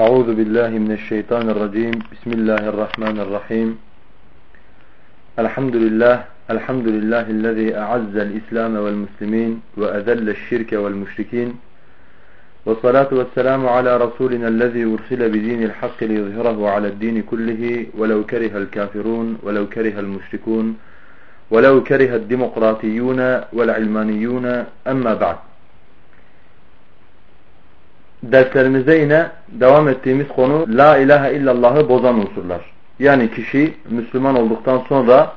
أعوذ بالله من الشيطان الرجيم. بسم الله الرحمن الرحيم. الحمد لله الحمد لله الذي أعز الإسلام والمسلمين وأذل الشرك والمشركين. والصلاة والسلام على رسولنا الذي أرسل بدين الحق ليظهره على الدين كله ولو كره الكافرون ولو كره المشركون ولو كره الديمقراطيون والعلمانيون. أما بعد derslerimizde yine devam ettiğimiz konu La ilahe illallah'ı bozan unsurlar. Yani kişi Müslüman olduktan sonra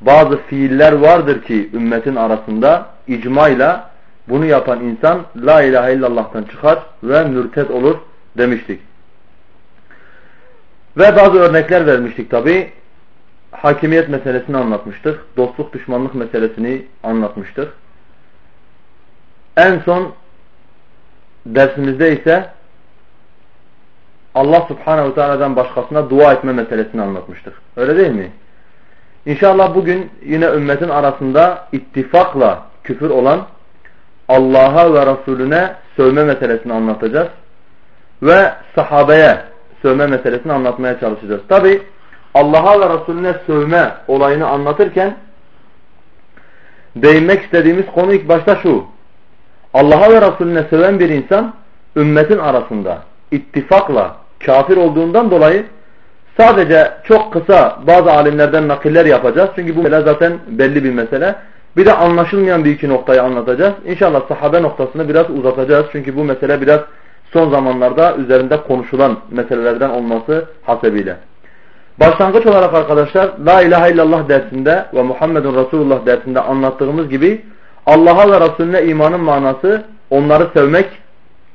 bazı fiiller vardır ki ümmetin arasında icmayla bunu yapan insan La ilahe illallah'tan çıkar ve mürted olur demiştik. Ve bazı örnekler vermiştik tabi. Hakimiyet meselesini anlatmıştık. Dostluk düşmanlık meselesini anlatmıştık. En son dersimizde ise Allah subhanehu teala'dan başkasına dua etme meselesini anlatmıştık. Öyle değil mi? İnşallah bugün yine ümmetin arasında ittifakla küfür olan Allah'a ve Resulüne sövme meselesini anlatacağız. Ve sahabeye sövme meselesini anlatmaya çalışacağız. Tabi Allah'a ve Resulüne sövme olayını anlatırken değinmek istediğimiz konu ilk başta şu. Allah'a ve Resulüne seven bir insan ümmetin arasında ittifakla kafir olduğundan dolayı sadece çok kısa bazı alimlerden nakiller yapacağız. Çünkü bu mesele zaten belli bir mesele. Bir de anlaşılmayan bir iki noktayı anlatacağız. İnşallah sahabe noktasını biraz uzatacağız. Çünkü bu mesele biraz son zamanlarda üzerinde konuşulan meselelerden olması hasebiyle. Başlangıç olarak arkadaşlar La ilahe illallah dersinde ve Muhammedun Resulullah dersinde anlattığımız gibi Allah'a ve Resulüne imanın manası onları sevmek,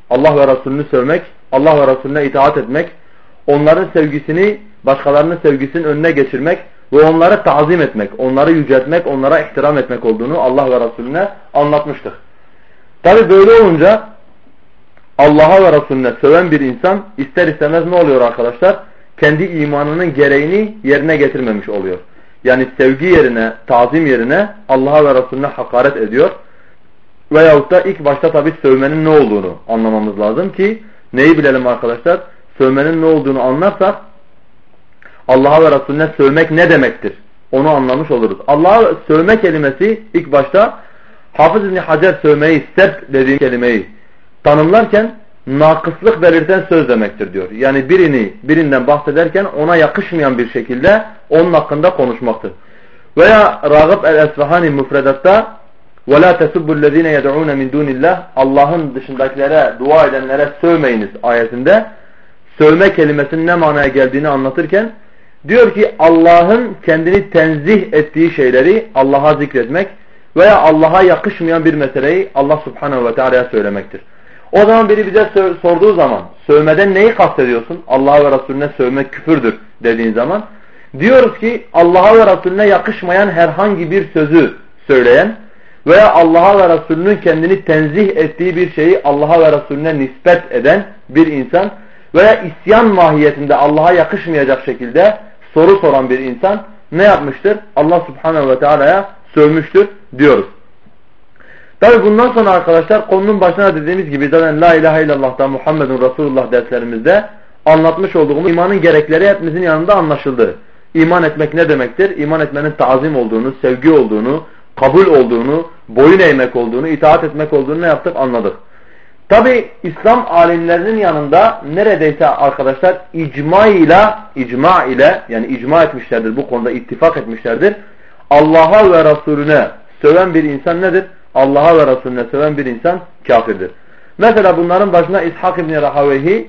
Allah ve Resulünü sevmek, Allah ve Resulüne itaat etmek, onların sevgisini başkalarının sevgisinin önüne geçirmek ve onları tazim etmek, onları yüceltmek, onlara ihtiram etmek olduğunu Allah ve Resulüne anlatmıştık. Tabi böyle olunca Allah'a ve Resulüne seven bir insan ister istemez ne oluyor arkadaşlar? Kendi imanının gereğini yerine getirmemiş oluyor. Yani sevgi yerine, tazim yerine Allah'a ve Resulüne hakaret ediyor. Veyahut da ilk başta tabi sövmenin ne olduğunu anlamamız lazım ki neyi bilelim arkadaşlar? Sövmenin ne olduğunu anlarsak Allah'a ve Resulüne sövmek ne demektir? Onu anlamış oluruz. Allah'a sövme kelimesi ilk başta Hafız İbni Hacer sövmeyi, sep dediğim kelimeyi tanımlarken nakıslık belirten söz demektir diyor. Yani birini birinden bahsederken ona yakışmayan bir şekilde onun hakkında konuşmaktır. Veya Ragıp el-Esfahani müfredatta وَلَا تَسُبُّ الَّذ۪ينَ يَدْعُونَ مِنْ دُونِ اللّٰهِ Allah'ın dışındakilere dua edenlere sövmeyiniz ayetinde sövme kelimesinin ne manaya geldiğini anlatırken diyor ki Allah'ın kendini tenzih ettiği şeyleri Allah'a zikretmek veya Allah'a yakışmayan bir meseleyi Allah subhanehu ve teala'ya söylemektir. O zaman biri bize sorduğu zaman sövmeden neyi kastediyorsun? Allah'a ve Resulüne sövmek küfürdür dediğin zaman diyoruz ki Allah'a ve Resulüne yakışmayan herhangi bir sözü söyleyen veya Allah'a ve Resulünün kendini tenzih ettiği bir şeyi Allah'a ve Resulüne nispet eden bir insan veya isyan mahiyetinde Allah'a yakışmayacak şekilde soru soran bir insan ne yapmıştır? Allah subhanehu ve teala'ya sövmüştür diyoruz. Tabi bundan sonra arkadaşlar konunun başına dediğimiz gibi zaten La ilahe illallah'ta Muhammedun Resulullah derslerimizde anlatmış olduğumuz imanın gerekleri hepimizin yanında anlaşıldı. İman etmek ne demektir? İman etmenin tazim olduğunu, sevgi olduğunu, kabul olduğunu, boyun eğmek olduğunu, itaat etmek olduğunu ne yaptık? Anladık. Tabi İslam alimlerinin yanında neredeyse arkadaşlar icma ile icma ile yani icma etmişlerdir bu konuda ittifak etmişlerdir. Allah'a ve Resulüne söven bir insan nedir? Allah'a ve Resulüne seven bir insan kafirdir. Mesela bunların başına İshak İbni Rahavehi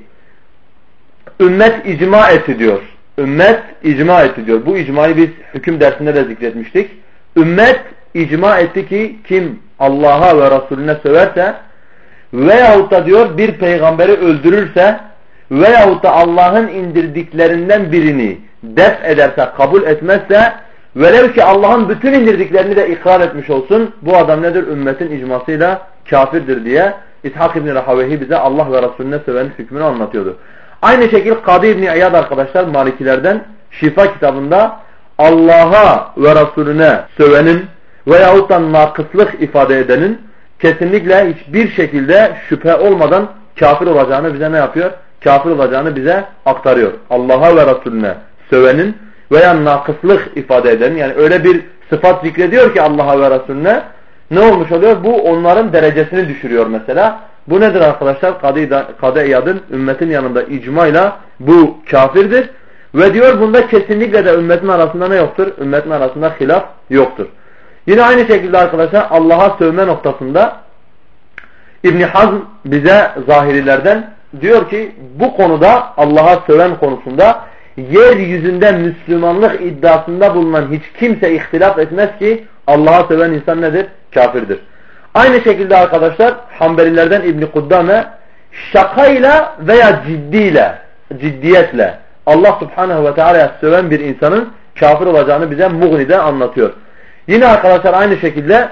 ümmet icma etti diyor. Ümmet icma etti diyor. Bu icmayı biz hüküm dersinde de zikretmiştik. Ümmet icma etti ki kim Allah'a ve Resulüne söverse veyahut da diyor bir peygamberi öldürürse veyahut da Allah'ın indirdiklerinden birini def ederse, kabul etmezse Velev ki Allah'ın bütün indirdiklerini de ikrar etmiş olsun. Bu adam nedir? Ümmetin icmasıyla kafirdir diye İshak İbni Rahavehi bize Allah ve Resulüne sövenin hükmünü anlatıyordu. Aynı şekilde Kadı İbni İyad arkadaşlar Malikilerden Şifa kitabında Allah'a ve Resulüne sövenin veyahut da nakıslık ifade edenin kesinlikle hiçbir şekilde şüphe olmadan kafir olacağını bize ne yapıyor? kafir olacağını bize aktarıyor. Allah'a ve Resulüne sövenin veya nakıslık ifade edenin yani öyle bir sıfat zikrediyor ki Allah'a ve Resulüne ne olmuş oluyor? Bu onların derecesini düşürüyor mesela. Bu nedir arkadaşlar? Kadı İyad'ın ümmetin yanında icmayla bu kafirdir. Ve diyor bunda kesinlikle de ümmetin arasında ne yoktur? Ümmetin arasında hilaf yoktur. Yine aynı şekilde arkadaşlar Allah'a sövme noktasında İbn Hazm bize zahirilerden diyor ki bu konuda Allah'a söven konusunda yeryüzünde Müslümanlık iddiasında bulunan hiç kimse ihtilaf etmez ki Allah'a söven insan nedir? Kafirdir. Aynı şekilde arkadaşlar Hanbelilerden İbn Kuddame şakayla veya ciddiyle, ciddiyetle Allah Subhanahu ve Teala'ya söven bir insanın kafir olacağını bize Mughni'de anlatıyor. Yine arkadaşlar aynı şekilde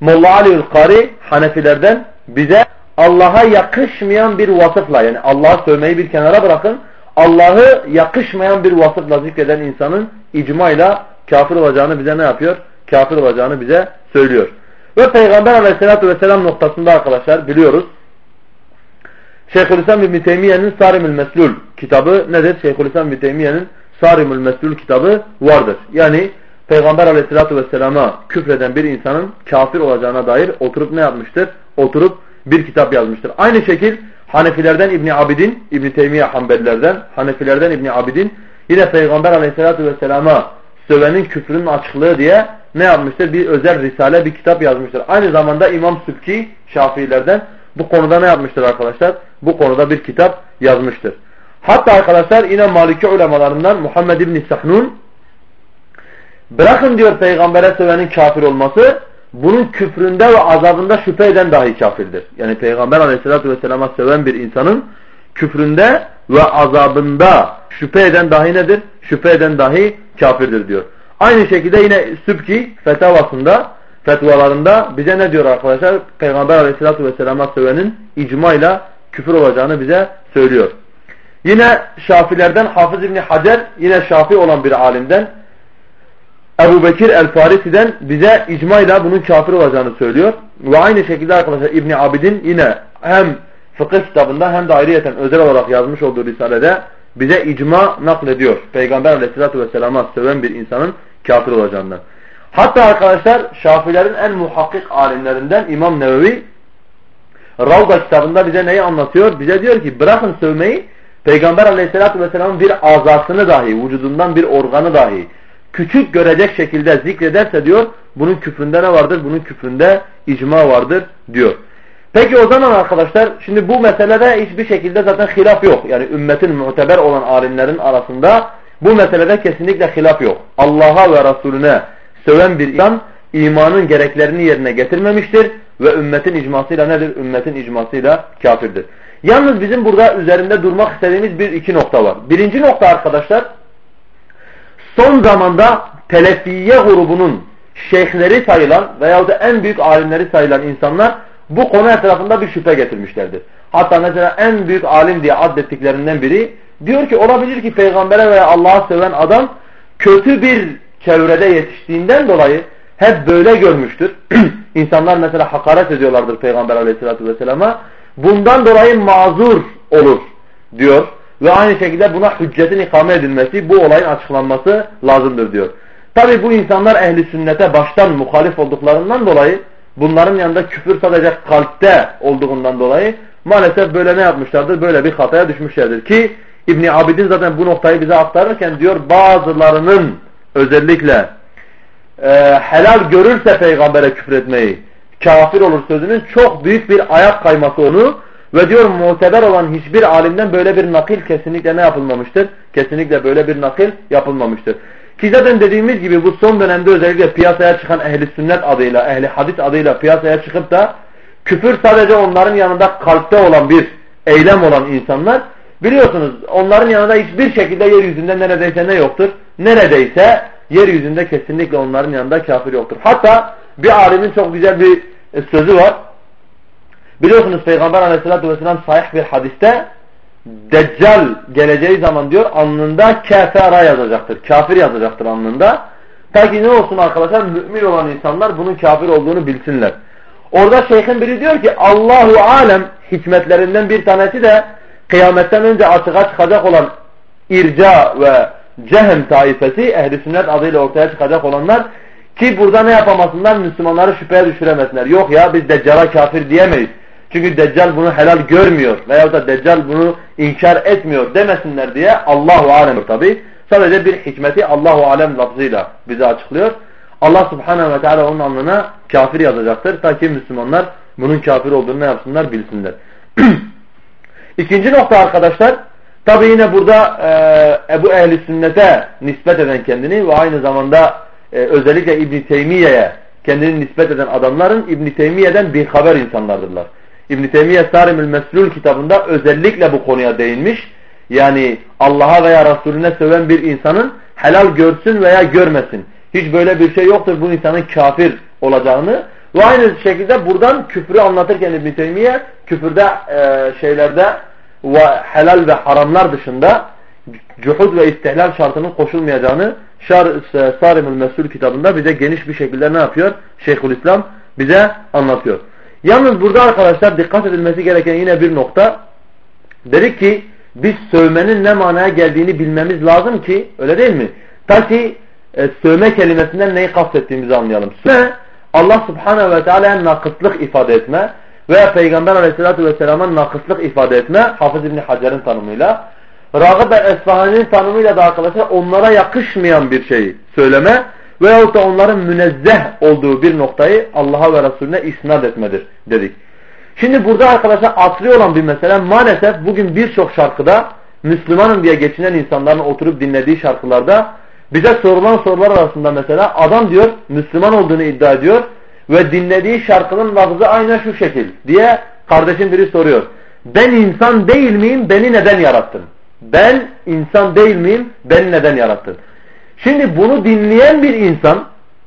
Molla Ali'ül Kari Hanefilerden bize Allah'a yakışmayan bir vasıfla yani Allah'a sövmeyi bir kenara bırakın Allah'ı yakışmayan bir vasıfla zikreden insanın icmayla kafir olacağını bize ne yapıyor? Kafir olacağını bize söylüyor. Ve Peygamber aleyhissalatü vesselam noktasında arkadaşlar biliyoruz. Şeyhülislam İbn Teymiye'nin Sarimül Meslul kitabı nedir? Şeyhülislam İbn Teymiye'nin Sarimül Meslul kitabı vardır. Yani Peygamber aleyhissalatü vesselama küfreden bir insanın kafir olacağına dair oturup ne yapmıştır? Oturup bir kitap yazmıştır. Aynı şekil Hanefilerden İbni Abidin, İbni Teymiye Hanbelilerden, Hanefilerden İbni Abidin yine Peygamber aleyhissalatü vesselama sövenin küfrünün açıklığı diye ne yapmıştır? Bir özel risale, bir kitap yazmıştır. Aynı zamanda İmam Sübki Şafiilerden bu konuda ne yapmıştır arkadaşlar? Bu konuda bir kitap yazmıştır. Hatta arkadaşlar yine Maliki ulemalarından Muhammed İbni Sahnun bırakın diyor peygambere sövenin kafir olması bunun küfründe ve azabında şüphe eden dahi kafirdir. Yani peygamber aleyhissalatü vesselama söven bir insanın küfründe ve azabında şüphe eden dahi nedir? Şüphe eden dahi kafirdir diyor. Aynı şekilde yine Sübki fetavasında fetvalarında bize ne diyor arkadaşlar? Peygamber aleyhissalatü vesselama sövenin icmayla küfür olacağını bize söylüyor. Yine Şafilerden Hafız İbni Hacer yine Şafi olan bir alimden Ebu Bekir el-Farisi'den bize icmayla bunun kafir olacağını söylüyor. Ve aynı şekilde arkadaşlar İbni Abidin yine hem fıkıh kitabında hem de ayrıyeten özel olarak yazmış olduğu risalede bize icma naklediyor. Peygamber aleyhissalatü vesselama söven bir insanın kafir olacağından. Hatta arkadaşlar Şafilerin en muhakkik alimlerinden İmam Nevevi Ravda kitabında bize neyi anlatıyor? Bize diyor ki bırakın sövmeyi Peygamber aleyhissalatü vesselamın bir azasını dahi, vücudundan bir organı dahi küçük görecek şekilde zikrederse diyor bunun küfründe ne vardır? Bunun küfründe icma vardır diyor. Peki o zaman arkadaşlar şimdi bu meselede hiçbir şekilde zaten hilaf yok. Yani ümmetin muteber olan alimlerin arasında bu meselede kesinlikle hilaf yok. Allah'a ve Resulüne söven bir insan imanın gereklerini yerine getirmemiştir ve ümmetin icmasıyla nedir? Ümmetin icmasıyla kafirdir. Yalnız bizim burada üzerinde durmak istediğimiz bir iki nokta var. Birinci nokta arkadaşlar son zamanda Telefiye grubunun şeyhleri sayılan veyahut da en büyük alimleri sayılan insanlar bu konu etrafında bir şüphe getirmişlerdir. Hatta mesela en büyük alim diye addettiklerinden biri diyor ki olabilir ki peygambere veya Allah'a seven adam kötü bir çevrede yetiştiğinden dolayı hep böyle görmüştür. İnsanlar mesela hakaret ediyorlardır peygamber aleyhissalatü vesselama. Bundan dolayı mazur olur diyor. Ve aynı şekilde buna hüccetin ikame edilmesi, bu olayın açıklanması lazımdır diyor. Tabi bu insanlar ehli sünnete baştan muhalif olduklarından dolayı bunların yanında küfür sadece kalpte olduğundan dolayı maalesef böyle ne yapmışlardır? Böyle bir hataya düşmüşlerdir ki İbn Abidin zaten bu noktayı bize aktarırken diyor bazılarının özellikle e, helal görürse peygambere küfretmeyi kafir olur sözünün çok büyük bir ayak kayması onu ve diyor muteber olan hiçbir alimden böyle bir nakil kesinlikle ne yapılmamıştır? Kesinlikle böyle bir nakil yapılmamıştır. Ki zaten dediğimiz gibi bu son dönemde özellikle piyasaya çıkan ehli sünnet adıyla, ehli hadis adıyla piyasaya çıkıp da küfür sadece onların yanında kalpte olan bir eylem olan insanlar biliyorsunuz onların yanında hiçbir şekilde yeryüzünde neredeyse ne yoktur? Neredeyse yeryüzünde kesinlikle onların yanında kafir yoktur. Hatta bir alimin çok güzel bir sözü var. Biliyorsunuz Peygamber aleyhissalatü vesselam sahih bir hadiste Deccal geleceği zaman diyor alnında kafara yazacaktır. Kafir yazacaktır alnında. Ta ki ne olsun arkadaşlar mümin olan insanlar bunun kafir olduğunu bilsinler. Orada şeyhin biri diyor ki Allahu alem hikmetlerinden bir tanesi de kıyametten önce açığa çıkacak olan irca ve cehem taifesi ehli sünnet adıyla ortaya çıkacak olanlar ki burada ne yapamasınlar? Müslümanları şüpheye düşüremesinler. Yok ya biz Deccal'a kafir diyemeyiz. Çünkü Deccal bunu helal görmüyor veyahut da Deccal bunu inkar etmiyor demesinler diye Allahu alem tabi. Sadece bir hikmeti Allahu alem lafzıyla bize açıklıyor. Allah subhanehu ve teala onun alnına kafir yazacaktır. Ta ki Müslümanlar bunun kafir olduğunu ne yapsınlar bilsinler. İkinci nokta arkadaşlar tabi yine burada e, Ebu Ehli Sünnet'e nispet eden kendini ve aynı zamanda e, özellikle İbn Teymiye'ye kendini nispet eden adamların İbn Teymiye'den bir haber insanlardırlar. İbn Teymiye Sarimül Meslul kitabında özellikle bu konuya değinmiş. Yani Allah'a veya Resulüne söven bir insanın helal görsün veya görmesin. Hiç böyle bir şey yoktur bu insanın kafir olacağını. Ve aynı şekilde buradan küfrü anlatırken İbn Teymiye küfürde e, şeylerde ve helal ve haramlar dışında cuhud ve istihlal şartının koşulmayacağını Sarimül Mesul kitabında bize geniş bir şekilde ne yapıyor? Şeyhülislam bize anlatıyor. Yalnız burada arkadaşlar dikkat edilmesi gereken yine bir nokta. Dedik ki biz sövmenin ne manaya geldiğini bilmemiz lazım ki öyle değil mi? Ta ki e, sövme kelimesinden neyi kastettiğimizi anlayalım. Sövme Allah subhanehu ve teala'ya nakıslık ifade etme veya Peygamber aleyhissalatü vesselam'a nakıslık ifade etme Hafız İbni Hacer'in tanımıyla. Ragıp el-Esfahani'nin tanımıyla da arkadaşlar onlara yakışmayan bir şeyi söyleme veyahut da onların münezzeh olduğu bir noktayı Allah'a ve Resulüne isnat etmedir dedik. Şimdi burada arkadaşlar asri olan bir mesele maalesef bugün birçok şarkıda Müslümanım diye geçinen insanların oturup dinlediği şarkılarda bize sorulan sorular arasında mesela adam diyor Müslüman olduğunu iddia ediyor ve dinlediği şarkının lafızı aynen şu şekil diye kardeşim biri soruyor. Ben insan değil miyim? Beni neden yarattın? Ben insan değil miyim? Beni neden yarattın? Şimdi bunu dinleyen bir insan,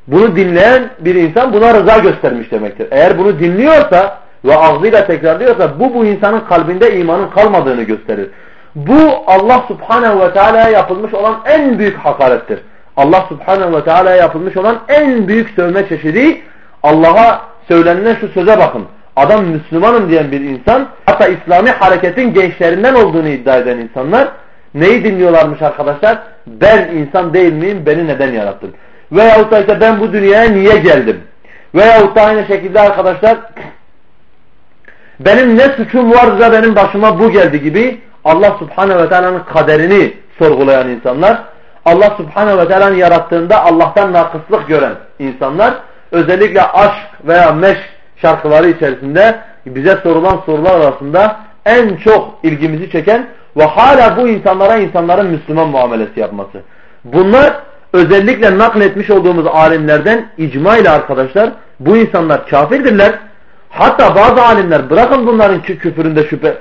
bunu dinleyen bir insan buna rıza göstermiş demektir. Eğer bunu dinliyorsa ve ağzıyla tekrarlıyorsa bu bu insanın kalbinde imanın kalmadığını gösterir. Bu Allah subhanehu ve teala'ya yapılmış olan en büyük hakarettir. Allah subhanehu ve teala'ya yapılmış olan en büyük sövme çeşidi Allah'a söylenilen şu söze bakın. Adam Müslümanım diyen bir insan hatta İslami hareketin gençlerinden olduğunu iddia eden insanlar neyi dinliyorlarmış arkadaşlar? Ben insan değil miyim? Beni neden yarattın? Veyahut da işte ben bu dünyaya niye geldim? Veyahut da aynı şekilde arkadaşlar benim ne suçum vardı da benim başıma bu geldi gibi Allah subhanehu ve teala'nın kaderini sorgulayan insanlar, Allah subhanehu ve teala'nın yarattığında Allah'tan nakıslık gören insanlar, özellikle aşk veya meşk şarkıları içerisinde bize sorulan sorular arasında en çok ilgimizi çeken ve hala bu insanlara insanların Müslüman muamelesi yapması. Bunlar özellikle nakletmiş olduğumuz alimlerden icma ile arkadaşlar bu insanlar kafirdirler Hatta bazı alimler bırakın bunların küfüründe şüphe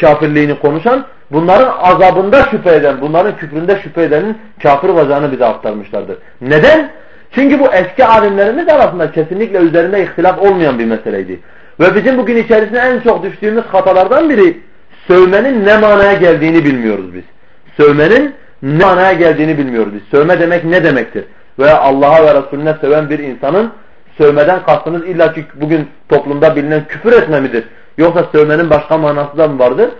kafirliğini konuşan bunların azabında şüphe eden, bunların küfründe şüphe edenin kafir olacağını bize aktarmışlardır. Neden? Çünkü bu eski alimlerimiz arasında kesinlikle üzerinde ihtilaf olmayan bir meseleydi. Ve bizim bugün içerisinde en çok düştüğümüz hatalardan biri sövmenin ne manaya geldiğini bilmiyoruz biz. Sövmenin ne manaya geldiğini bilmiyoruz biz. Sövme demek ne demektir? Veya Allah'a ve Resulüne söven bir insanın sövmeden kastınız illa ki bugün toplumda bilinen küfür etme midir? Yoksa sövmenin başka manası da mı vardır?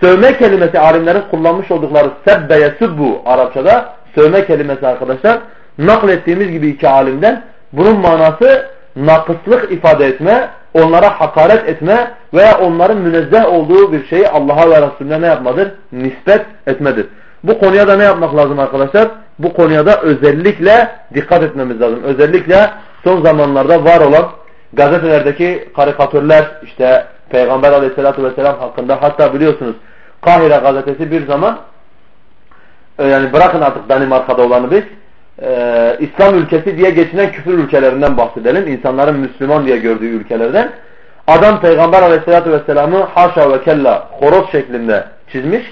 Sövme kelimesi alimlerin kullanmış oldukları sebbe yesubbu Arapçada sövme kelimesi arkadaşlar naklettiğimiz gibi iki alimden bunun manası nakıslık ifade etme, onlara hakaret etme veya onların münezzeh olduğu bir şeyi Allah'a ve Resulüne ne yapmadır? Nispet etmedir. Bu konuya da ne yapmak lazım arkadaşlar? Bu konuya da özellikle dikkat etmemiz lazım. Özellikle son zamanlarda var olan gazetelerdeki karikatürler işte Peygamber aleyhissalatü vesselam hakkında hatta biliyorsunuz Kahire gazetesi bir zaman e, yani bırakın artık Danimarka'da olanı biz e, İslam ülkesi diye geçinen küfür ülkelerinden bahsedelim. İnsanların Müslüman diye gördüğü ülkelerden. Adam Peygamber aleyhissalatü vesselam'ı haşa ve kella horoz şeklinde çizmiş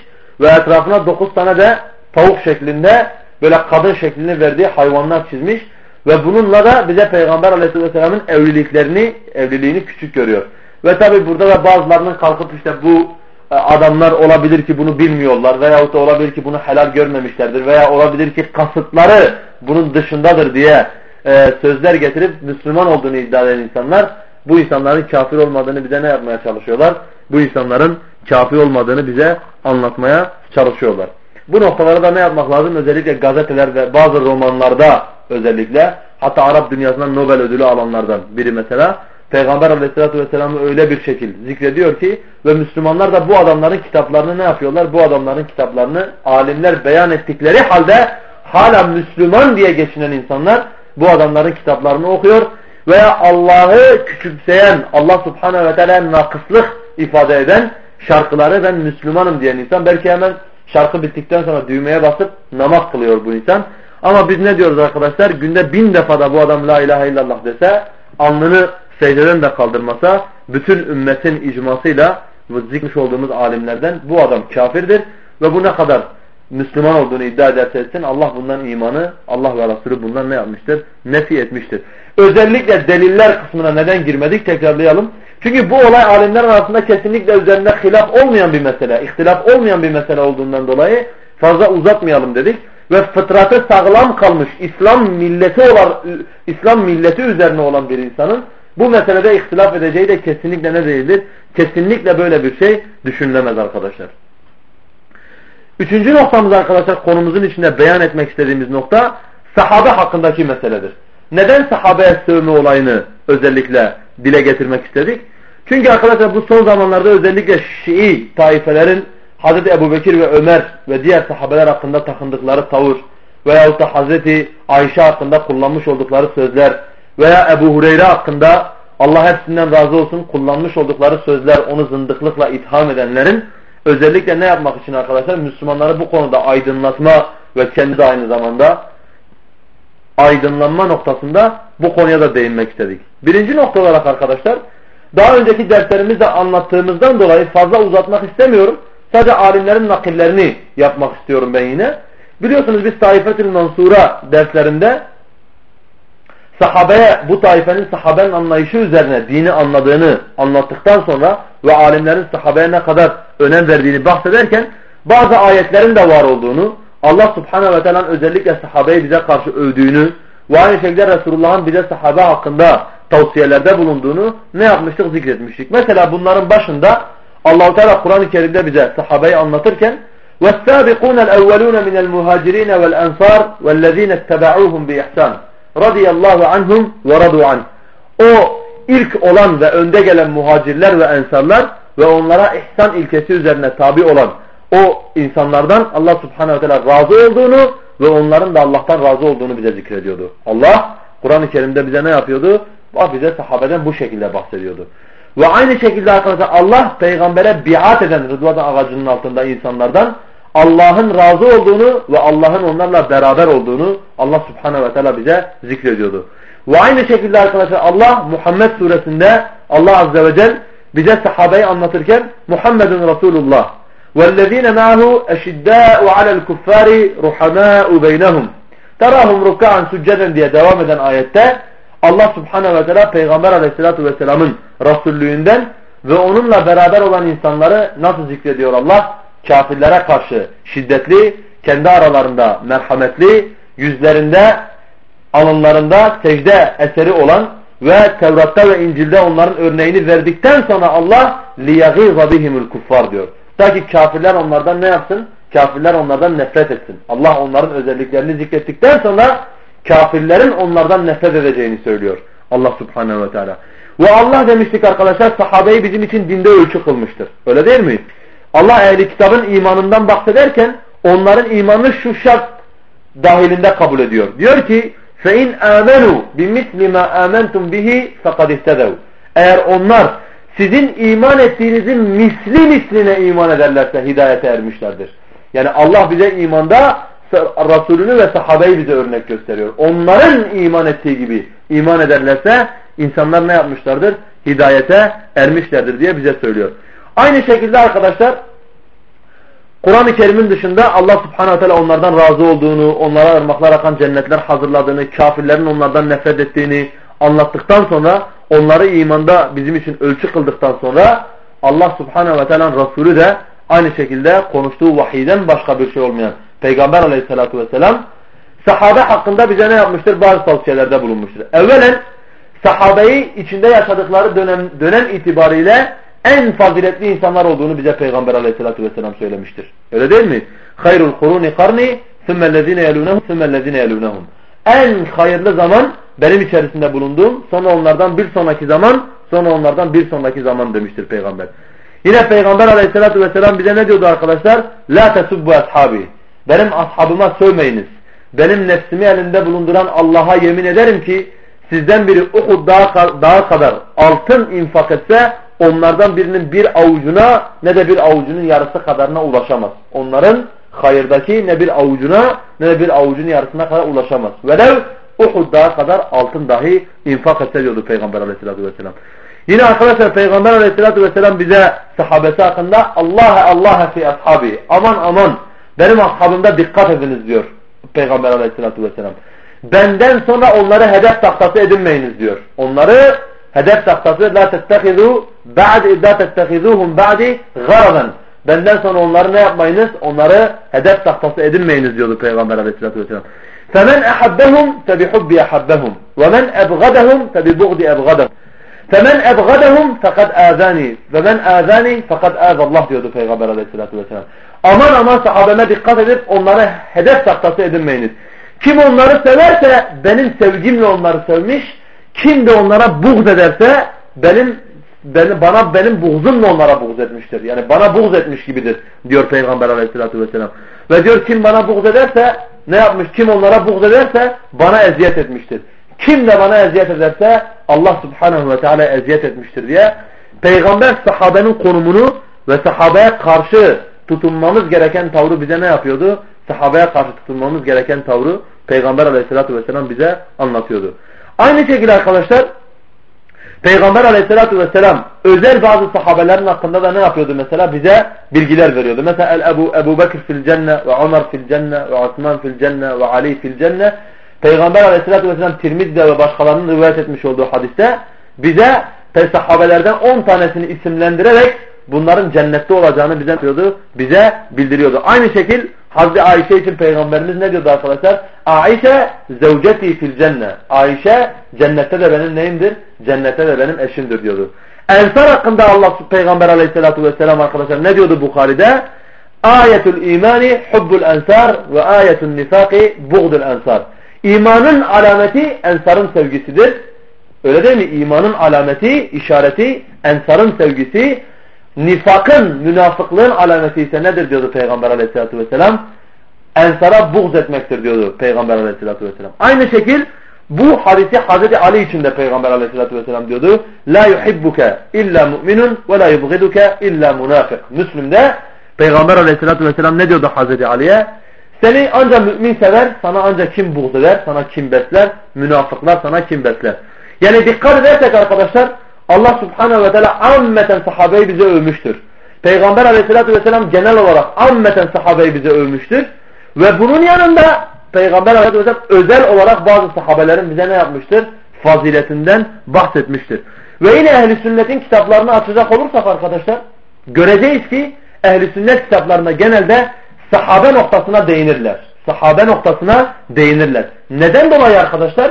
ve etrafına dokuz tane de tavuk şeklinde böyle kadın şeklini verdiği hayvanlar çizmiş ve bununla da bize Peygamber Aleyhisselam'ın evliliklerini, evliliğini küçük görüyor. Ve tabi burada da bazılarının kalkıp işte bu adamlar olabilir ki bunu bilmiyorlar veyahut da olabilir ki bunu helal görmemişlerdir veya olabilir ki kasıtları bunun dışındadır diye e, sözler getirip Müslüman olduğunu iddia eden insanlar bu insanların kafir olmadığını bize ne yapmaya çalışıyorlar? Bu insanların kafi olmadığını bize anlatmaya çalışıyorlar. Bu noktalara da ne yapmak lazım? Özellikle gazeteler ve bazı romanlarda özellikle hatta Arap dünyasından Nobel ödülü alanlardan biri mesela Peygamber aleyhissalatü vesselam'ı öyle bir şekil zikrediyor ki ve Müslümanlar da bu adamların kitaplarını ne yapıyorlar? Bu adamların kitaplarını alimler beyan ettikleri halde hala Müslüman diye geçinen insanlar bu adamların kitaplarını okuyor veya Allah'ı küçümseyen, Allah subhanehu ve teala nakıslık ifade eden şarkıları ben Müslümanım diyen insan belki hemen şarkı bittikten sonra düğmeye basıp namaz kılıyor bu insan. Ama biz ne diyoruz arkadaşlar? Günde bin defa da bu adam la ilahe illallah dese alnını secdeden de kaldırmasa bütün ümmetin icmasıyla zikmiş olduğumuz alimlerden bu adam kafirdir ve bu ne kadar Müslüman olduğunu iddia ederse etsin Allah bundan imanı Allah ve Resulü bundan ne yapmıştır? Nefi etmiştir. Özellikle deliller kısmına neden girmedik tekrarlayalım. Çünkü bu olay alimler arasında kesinlikle üzerinde hilaf olmayan bir mesele, ihtilaf olmayan bir mesele olduğundan dolayı fazla uzatmayalım dedik. Ve fıtratı sağlam kalmış İslam milleti olan İslam milleti üzerine olan bir insanın bu meselede ihtilaf edeceği de kesinlikle ne değildir? Kesinlikle böyle bir şey düşünülemez arkadaşlar. Üçüncü noktamız arkadaşlar konumuzun içinde beyan etmek istediğimiz nokta sahabe hakkındaki meseledir. Neden sahabeye sövme olayını özellikle dile getirmek istedik? Çünkü arkadaşlar bu son zamanlarda özellikle Şii taifelerin Hazreti Ebu Bekir ve Ömer ve diğer sahabeler hakkında takındıkları tavır veyahut da Hazreti Ayşe hakkında kullanmış oldukları sözler veya Ebu Hureyre hakkında Allah hepsinden razı olsun kullanmış oldukları sözler onu zındıklıkla itham edenlerin özellikle ne yapmak için arkadaşlar Müslümanları bu konuda aydınlatma ve kendi de aynı zamanda aydınlanma noktasında bu konuya da değinmek istedik. Birinci nokta olarak arkadaşlar daha önceki derslerimizde anlattığımızdan dolayı fazla uzatmak istemiyorum. Sadece alimlerin nakillerini yapmak istiyorum ben yine. Biliyorsunuz biz Taifetül Mansura derslerinde sahabeye bu taifenin sahabenin anlayışı üzerine dini anladığını anlattıktan sonra ve alimlerin sahabeye ne kadar önem verdiğini bahsederken bazı ayetlerin de var olduğunu Allah subhanehu ve teala'nın özellikle sahabeyi bize karşı övdüğünü ve aynı şekilde Resulullah'ın bize sahabe hakkında tavsiyelerde bulunduğunu ne yapmıştık zikretmiştik. Mesela bunların başında Allahu Teala Kur'an-ı Kerim'de bize sahabeyi anlatırken وَالسَّابِقُونَ الْاَوَّلُونَ مِنَ الْمُهَاجِرِينَ وَالْاَنْصَارِ وَالَّذ۪ينَ اتَّبَعُوهُمْ بِإِحْسَانٍ radıyallahu anhum ve radu an. O ilk olan ve önde gelen muhacirler ve ensarlar ve onlara ihsan ilkesi üzerine tabi olan o insanlardan Allah subhanehu ve teala razı olduğunu ve onların da Allah'tan razı olduğunu bize zikrediyordu. Allah Kur'an-ı Kerim'de bize ne yapıyordu? Bize sahabeden bu şekilde bahsediyordu. Ve aynı şekilde arkadaşlar Allah peygambere biat eden rıdvan ağacının altında insanlardan Allah'ın razı olduğunu ve Allah'ın onlarla beraber olduğunu Allah subhanehu ve teala bize zikrediyordu. Ve aynı şekilde arkadaşlar Allah Muhammed suresinde Allah azze ve celle bize sahabeyi anlatırken Muhammedun Resulullah وَالَّذ۪ينَ مَعَهُ اَشِدَّاءُ عَلَى الْكُفَّارِ رُحَمَاءُ بَيْنَهُمْ تَرَاهُمْ رُكَّعًا سُجَّدًا diye devam eden ayette Allah subhanehu ve teala Peygamber aleyhissalatu vesselamın Resullüğünden ve onunla beraber olan insanları nasıl zikrediyor Allah? kafirlere karşı şiddetli, kendi aralarında merhametli, yüzlerinde, alınlarında secde eseri olan ve Tevrat'ta ve İncil'de onların örneğini verdikten sonra Allah لِيَغِيظَ بِهِمُ الْكُفَّارِ diyor. Ta ki kafirler onlardan ne yapsın? Kafirler onlardan nefret etsin. Allah onların özelliklerini zikrettikten sonra kafirlerin onlardan nefret edeceğini söylüyor. Allah subhanehu ve teala. Ve Allah demiştik arkadaşlar sahabeyi bizim için dinde ölçü kılmıştır. Öyle değil mi? Allah ehli kitabın imanından bahsederken onların imanını şu şart dahilinde kabul ediyor. Diyor ki فَاِنْ آمَنُوا بِمِثْلِ مَا آمَنْتُمْ بِهِ فَقَدْ اِسْتَدَوْا Eğer onlar sizin iman ettiğinizin misli misline iman ederlerse hidayete ermişlerdir. Yani Allah bize imanda Resulünü ve sahabeyi bize örnek gösteriyor. Onların iman ettiği gibi iman ederlerse insanlar ne yapmışlardır? Hidayete ermişlerdir diye bize söylüyor. Aynı şekilde arkadaşlar Kur'an-ı Kerim'in dışında Allah subhanahu teala onlardan razı olduğunu, onlara ırmaklar akan cennetler hazırladığını, kafirlerin onlardan nefret ettiğini anlattıktan sonra onları imanda bizim için ölçü kıldıktan sonra Allah subhanahu ve teala'nın Resulü de aynı şekilde konuştuğu vahiyden başka bir şey olmayan Peygamber aleyhissalatu vesselam sahabe hakkında bize ne yapmıştır? Bazı tavsiyelerde bulunmuştur. Evvelen sahabeyi içinde yaşadıkları dönem, dönem itibariyle en faziletli insanlar olduğunu bize Peygamber aleyhissalatü vesselam söylemiştir. Öyle değil mi? Hayrul kuruni karni sümmellezine yelunehum sümmellezine yelunehum. En hayırlı zaman benim içerisinde bulunduğum sonra onlardan bir sonraki zaman sonra onlardan bir sonraki zaman demiştir Peygamber. Yine Peygamber aleyhissalatü vesselam bize ne diyordu arkadaşlar? La tesubbu ashabi. Benim ashabıma sövmeyiniz. Benim nefsimi elinde bulunduran Allah'a yemin ederim ki sizden biri Uhud dağı, kadar altın infak etse onlardan birinin bir avucuna ne de bir avucunun yarısı kadarına ulaşamaz. Onların hayırdaki ne bir avucuna ne de bir avucunun yarısına kadar ulaşamaz. Velev Uhud dağı kadar altın dahi infak etse diyordu Peygamber aleyhissalatü vesselam. Yine arkadaşlar Peygamber aleyhissalatü vesselam bize sahabesi hakkında Allah Allah fi ashabi aman aman benim ashabımda dikkat ediniz diyor Peygamber aleyhissalatü vesselam. Benden sonra onları hedef tahtası edinmeyiniz diyor. Onları hedef tahtası la tettehizu ba'd la tettehizuhum ba'di garadan. Benden sonra onları ne yapmayınız? Onları hedef tahtası edinmeyiniz diyordu Peygamber aleyhissalatü vesselam. فَمَنْ أَحَبَّهُمْ فَبِحُبِّ أَحَبَّهُمْ وَمَنْ أَبْغَدَهُمْ فَبِبُغْدِ أَبْغَدَهُمْ فَمَنْ أَبْغَدَهُمْ فَقَدْ آذَانِي وَمَنْ آذَانِي فَقَدْ آذَ Allah diyordu Peygamber aleyhissalatü vesselam. Aman aman sahabeme dikkat edip onları hedef tahtası edinmeyiniz. Kim onları severse benim sevgimle onları sevmiş. Kim de onlara buğz ederse benim beni, bana benim buğzumla onlara buğz etmiştir. Yani bana buğz etmiş gibidir diyor Peygamber aleyhissalatü vesselam. Ve diyor kim bana buğz ederse ne yapmış? Kim onlara buğz ederse bana eziyet etmiştir. Kim de bana eziyet ederse Allah subhanahu ve teala eziyet etmiştir diye Peygamber sahabenin konumunu ve sahabeye karşı tutunmamız gereken tavrı bize ne yapıyordu? Sahabeye karşı tutunmamız gereken tavrı Peygamber aleyhissalatü vesselam bize anlatıyordu. Aynı şekilde arkadaşlar Peygamber aleyhissalatü vesselam özel bazı sahabelerin hakkında da ne yapıyordu mesela? Bize bilgiler veriyordu. Mesela Ebu, Ebu Bekir fil cenne ve Ömer fil cenne ve Osman fil cenne ve Ali fil cenne Peygamber aleyhissalatü vesselam Tirmid'de ve başkalarının rivayet etmiş olduğu hadiste bize sahabelerden 10 tanesini isimlendirerek bunların cennette olacağını bize diyordu, bize bildiriyordu. Aynı şekil Hazreti Ayşe için Peygamberimiz ne diyordu arkadaşlar? Ayşe zevceti fil cenne. Ayşe cennette de benim neyimdir? Cennette de benim eşimdir diyordu. Ensar hakkında Allah Peygamber aleyhissalatu vesselam arkadaşlar ne diyordu Bukhari'de? Ayetul imani hubbul ensar ve ayetul nifaki buğdul ensar. İmanın alameti ensarın sevgisidir. Öyle değil mi? İmanın alameti, işareti ensarın sevgisi. Nifakın, münafıklığın alameti ise nedir diyordu Peygamber aleyhissalatü vesselam? Ensara buğz etmektir diyordu Peygamber aleyhissalatü vesselam. Aynı şekil bu hadisi Hazreti Ali için de Peygamber aleyhissalatü vesselam diyordu. La yuhibbuke illa mu'minun ve la yubgiduke illa münafık. Müslüm'de Peygamber aleyhissalatü vesselam ne diyordu Hazreti Ali'ye? Seni ancak mümin sever, sana ancak kim buğz eder, sana kim besler, münafıklar sana kim besler. Yani dikkat edersek arkadaşlar Allah subhanehu ve teala ammeten sahabeyi bize övmüştür. Peygamber aleyhissalatü vesselam genel olarak ammeten sahabeyi bize övmüştür. Ve bunun yanında Peygamber aleyhissalatü vesselam özel olarak bazı sahabelerin bize ne yapmıştır? Faziletinden bahsetmiştir. Ve yine ehli sünnetin kitaplarını açacak olursak arkadaşlar göreceğiz ki ehli sünnet kitaplarında genelde sahabe noktasına değinirler. Sahabe noktasına değinirler. Neden dolayı arkadaşlar?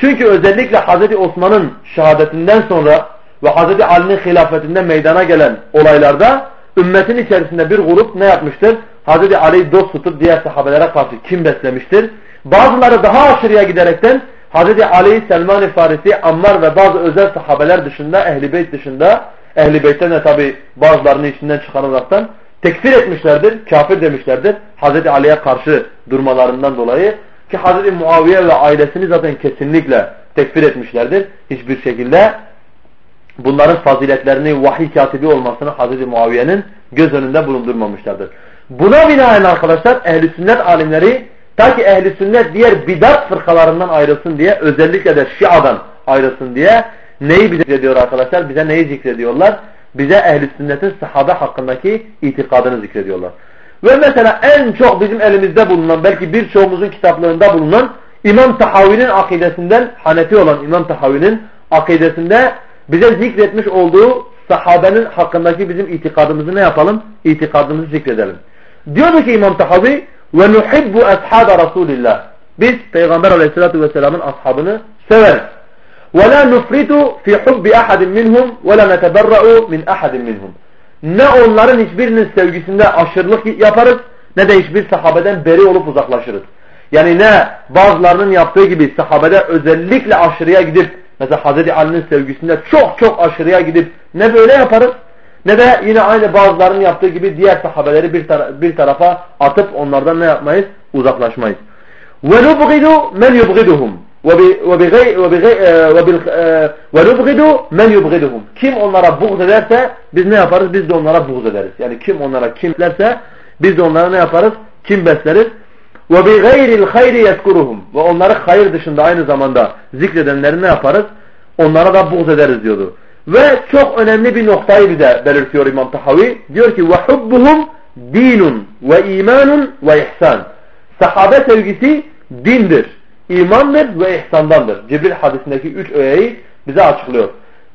Çünkü özellikle Hazreti Osman'ın şehadetinden sonra ve Hazreti Ali'nin hilafetinden meydana gelen olaylarda ümmetin içerisinde bir grup ne yapmıştır? Hazreti Ali'yi dost tutup diğer sahabelere karşı kim beslemiştir? Bazıları daha aşırıya giderekten Hazreti Ali, Selman-ı Farisi, Ammar ve bazı özel sahabeler dışında, Ehl-i Beyt dışında, Ehl-i Beyt'ten de tabi bazılarını içinden çıkarılaraktan tekfir etmişlerdir, kafir demişlerdir. Hazreti Ali'ye karşı durmalarından dolayı ki Hazreti Muaviye ve ailesini zaten kesinlikle tekfir etmişlerdir. Hiçbir şekilde bunların faziletlerini vahiy katibi olmasını Hazreti Muaviye'nin göz önünde bulundurmamışlardır. Buna binaen arkadaşlar ehli sünnet alimleri ta ki ehli sünnet diğer bidat fırkalarından ayrılsın diye özellikle de Şia'dan ayrılsın diye neyi bize zikrediyor arkadaşlar? Bize neyi zikrediyorlar? Bize ehli sünnetin sahabe hakkındaki itikadını zikrediyorlar. Ve mesela en çok bizim elimizde bulunan belki birçoğumuzun kitaplarında bulunan İmam Tahavi'nin akidesinden Hanefi olan İmam Tahavi'nin akidesinde bize zikretmiş olduğu sahabenin hakkındaki bizim itikadımızı ne yapalım? İtikadımızı zikredelim. Diyordu ki İmam Tahavi ve nuhibbu ashabe Resulillah. Biz Peygamber Aleyhisselatü Vesselam'ın ashabını severiz. Ve la nufritu fi hubbi ahadin minhum ve la neteberra'u min ahadin minhum. Ne onların hiçbirinin sevgisinde aşırılık yaparız ne de hiçbir sahabeden beri olup uzaklaşırız. Yani ne bazılarının yaptığı gibi sahabede özellikle aşırıya gidip mesela Hazreti Ali'nin sevgisinde çok çok aşırıya gidip ne böyle yaparız ne de yine aynı bazılarının yaptığı gibi diğer sahabeleri bir, tara bir tarafa atıp onlardan ne yapmayız? Uzaklaşmayız. وَنُبْغِدُ مَنْ يُبْغِدُهُمْ وَنُبْغِدُ مَنْ يُبْغِدُهُمْ Kim onlara buğz ederse biz ne yaparız? Biz de onlara buğz ederiz. Yani kim onlara kimlerse biz de onlara ne yaparız? Kim besleriz? وَبِغَيْرِ الْخَيْرِ يَذْكُرُهُمْ Ve onları hayır dışında aynı zamanda zikredenleri ne yaparız? Onlara da buğz ederiz diyordu. Ve çok önemli bir noktayı bize belirtiyor İmam Tahavi. Diyor ki وَحُبُّهُمْ dinun ve imanun ve ihsan. Sahabe sevgisi dindir, imandır ve ihsandandır. Cibril hadisindeki üç öğeyi bize açıklıyor.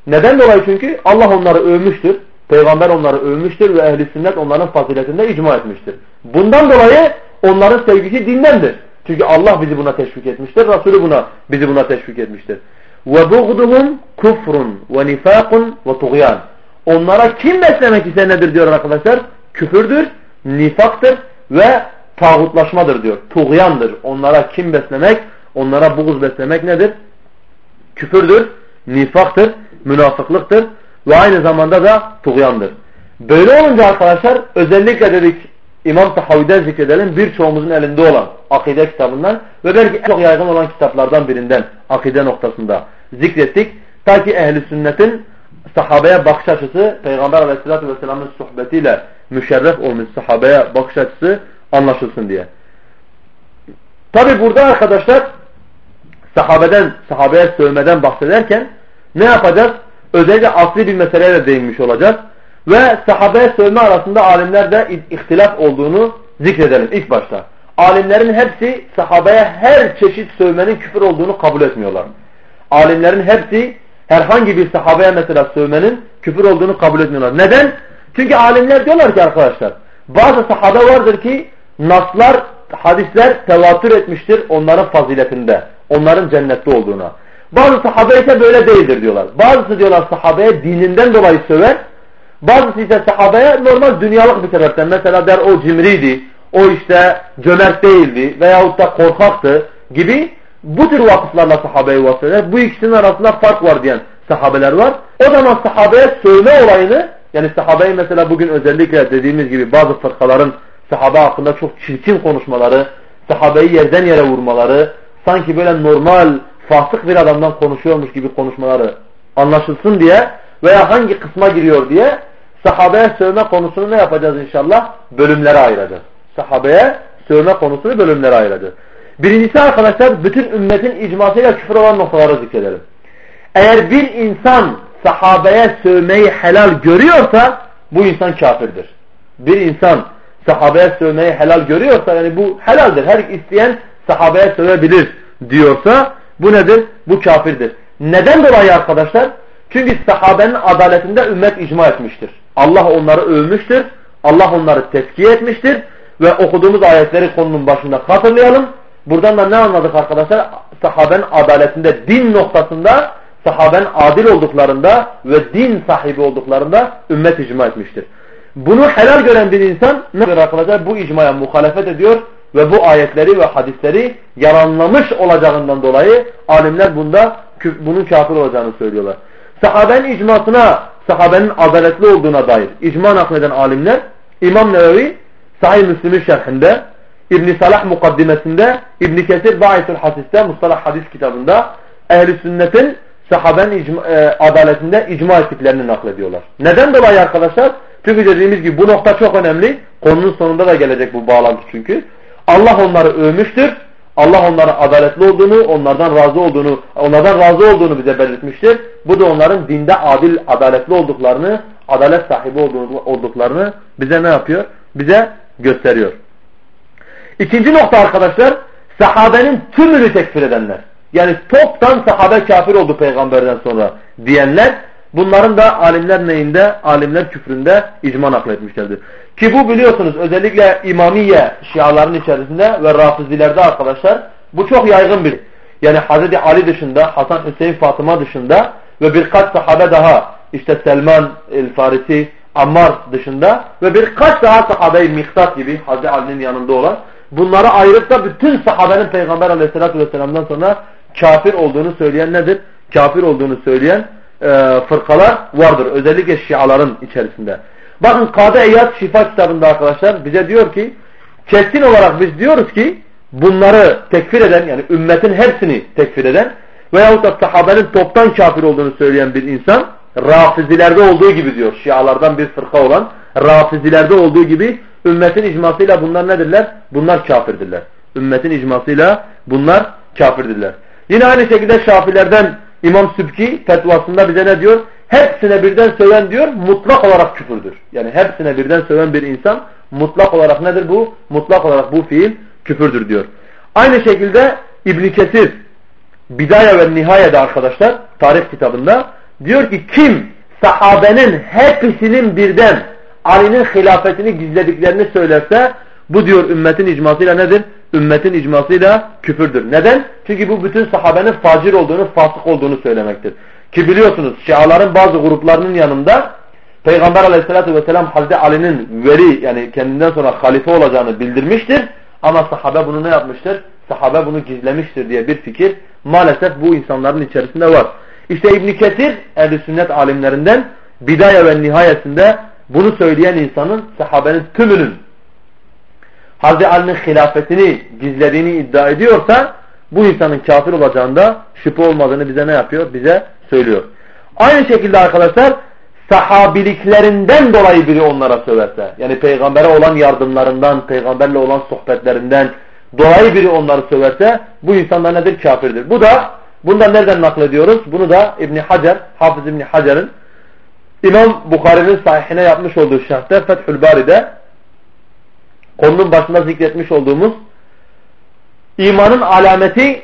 Neden dolayı? Çünkü Allah onları övmüştür. Peygamber onları övmüştür ve ehli sünnet onların faziletinde icma etmiştir. Bundan dolayı onların sevgisi dindendir. Çünkü Allah bizi buna teşvik etmiştir. Resulü buna bizi buna teşvik etmiştir. Ve buğduhum kufrun ve nifakun ve tuğyan. Onlara kim beslemek ise nedir diyor arkadaşlar? Küfürdür, nifaktır ve tağutlaşmadır diyor. Tuğyandır. Onlara kim beslemek? Onlara buğuz beslemek nedir? Küfürdür, nifaktır, münafıklıktır ve aynı zamanda da tuğyandır. Böyle olunca arkadaşlar özellikle dedik İmam Tahavi'den zikredelim birçoğumuzun elinde olan akide kitabından ve belki çok yaygın olan kitaplardan birinden akide noktasında zikrettik. Ta ki ehli sünnetin sahabeye bakış açısı Peygamber aleyhissalatü vesselamın sohbetiyle müşerref olmuş sahabeye bakış açısı anlaşılsın diye. Tabi burada arkadaşlar sahabeden, sahabeye sövmeden bahsederken ne yapacağız? Özellikle asli bir meseleye de değinmiş olacağız. Ve sahabeye sövme arasında alimlerde ihtilaf olduğunu zikredelim ilk başta. Alimlerin hepsi sahabeye her çeşit sövmenin küfür olduğunu kabul etmiyorlar. Alimlerin hepsi herhangi bir sahabeye mesela sövmenin küfür olduğunu kabul etmiyorlar. Neden? Çünkü alimler diyorlar ki arkadaşlar bazı sahabe vardır ki naslar, hadisler tevatür etmiştir onların faziletinde. Onların cennette olduğuna. Bazı sahabe böyle değildir diyorlar. Bazısı diyorlar sahabeye dininden dolayı söver. Bazısı ise sahabeye normal dünyalık bir sebepten. Mesela der o cimriydi, o işte cömert değildi veyahut da korkaktı gibi bu tür vakıflarla sahabeye vasfeder. Bu ikisinin arasında fark var diyen sahabeler var. O zaman sahabeye sövme olayını yani sahabeyi mesela bugün özellikle dediğimiz gibi bazı fırkaların sahabe hakkında çok çirkin konuşmaları, sahabeyi yerden yere vurmaları, sanki böyle normal fasık bir adamdan konuşuyormuş gibi konuşmaları anlaşılsın diye veya hangi kısma giriyor diye sahabeye sövme konusunu ne yapacağız inşallah? Bölümlere ayıracağız. Sahabeye sövme konusunu bölümlere ayıracağız. Birincisi arkadaşlar bütün ümmetin icmasıyla küfür olan noktaları zikredelim. Eğer bir insan sahabeye sövmeyi helal görüyorsa bu insan kafirdir. Bir insan sahabeye sövmeyi helal görüyorsa yani bu helaldir. Her isteyen sahabeye sövebilir diyorsa bu nedir? Bu kafirdir. Neden dolayı arkadaşlar? Çünkü sahabenin adaletinde ümmet icma etmiştir. Allah onları övmüştür. Allah onları tezkiye etmiştir. Ve okuduğumuz ayetleri konunun başında hatırlayalım. Buradan da ne anladık arkadaşlar? Sahabenin adaletinde din noktasında sahabenin adil olduklarında ve din sahibi olduklarında ümmet icma etmiştir. Bunu helal gören bir insan ne yapıyor arkadaşlar? Bu icmaya muhalefet ediyor ve bu ayetleri ve hadisleri yalanlamış olacağından dolayı alimler bunda bunun kafir olacağını söylüyorlar. Sahabenin icmasına, sahabenin adaletli olduğuna dair icma nakleden alimler İmam Nevevi Sahih Müslim'in şerhinde İbn Salah mukaddimesinde İbn Kesir Ba'itül Hadis'te Mustalah Hadis kitabında ehli sünnetin sahabenin icma, e, adaletinde icma ettiklerini naklediyorlar. Neden dolayı arkadaşlar? Çünkü dediğimiz gibi bu nokta çok önemli. Konunun sonunda da gelecek bu bağlantı çünkü. Allah onları övmüştür. Allah onların adaletli olduğunu, onlardan razı olduğunu, onlardan razı olduğunu bize belirtmiştir. Bu da onların dinde adil, adaletli olduklarını, adalet sahibi olduklarını bize ne yapıyor? Bize gösteriyor. İkinci nokta arkadaşlar, sahabenin tümünü tekfir edenler. Yani toptan sahabe kafir oldu peygamberden sonra diyenler bunların da alimler neyinde? Alimler küfründe icma nakletmişlerdir. Ki bu biliyorsunuz özellikle İmamiye şiaların içerisinde ve rafizilerde arkadaşlar bu çok yaygın bir. yani Hazreti Ali dışında, Hasan Hüseyin Fatıma dışında ve birkaç sahabe daha işte Selman el-Farisi, Ammar dışında ve birkaç daha sahabe-i Miktat gibi Hazreti Ali'nin yanında olan bunları ayırıp da bütün sahabenin Peygamber aleyhissalatü vesselam'dan sonra kafir olduğunu söyleyen nedir? Kafir olduğunu söyleyen e, fırkalar vardır. Özellikle Şiaların içerisinde. Bakın Kadı Eyyad Şifa kitabında arkadaşlar bize diyor ki kesin olarak biz diyoruz ki bunları tekfir eden yani ümmetin hepsini tekfir eden veyahut da sahabenin toptan kafir olduğunu söyleyen bir insan rafizilerde olduğu gibi diyor. Şialardan bir fırka olan rafizilerde olduğu gibi ümmetin icmasıyla bunlar nedirler? Bunlar kafirdirler. Ümmetin icmasıyla bunlar kafirdirler. Yine aynı şekilde Şafilerden İmam Sübki fetvasında bize ne diyor? Hepsine birden söven diyor mutlak olarak küfürdür. Yani hepsine birden söven bir insan mutlak olarak nedir bu? Mutlak olarak bu fiil küfürdür diyor. Aynı şekilde İbn Kesir Bidaya ve Nihaye'de arkadaşlar tarih kitabında diyor ki kim sahabenin hepsinin birden Ali'nin hilafetini gizlediklerini söylerse bu diyor ümmetin icmasıyla nedir? Ümmetin icmasıyla küfürdür. Neden? Çünkü bu bütün sahabenin facir olduğunu, fasık olduğunu söylemektir. Ki biliyorsunuz Şiaların bazı gruplarının yanında Peygamber aleyhissalatü vesselam Hazreti Ali'nin veri yani kendinden sonra halife olacağını bildirmiştir. Ama sahabe bunu ne yapmıştır? Sahabe bunu gizlemiştir diye bir fikir maalesef bu insanların içerisinde var. İşte İbn Kesir ehl sünnet alimlerinden bidaya ve nihayesinde bunu söyleyen insanın sahabenin tümünün Hazreti Ali'nin hilafetini gizlediğini iddia ediyorsa bu insanın kafir olacağında şüphe olmadığını bize ne yapıyor? Bize söylüyor. Aynı şekilde arkadaşlar sahabiliklerinden dolayı biri onlara söverse yani peygambere olan yardımlarından, peygamberle olan sohbetlerinden dolayı biri onları söverse bu insanlar nedir? Kafirdir. Bu da bundan nereden naklediyoruz? Bunu da İbni Hacer, Hafız İbni Hacer'in İmam Bukhari'nin sahihine yapmış olduğu şerhte Fethül Bari'de konunun başında zikretmiş olduğumuz imanın alameti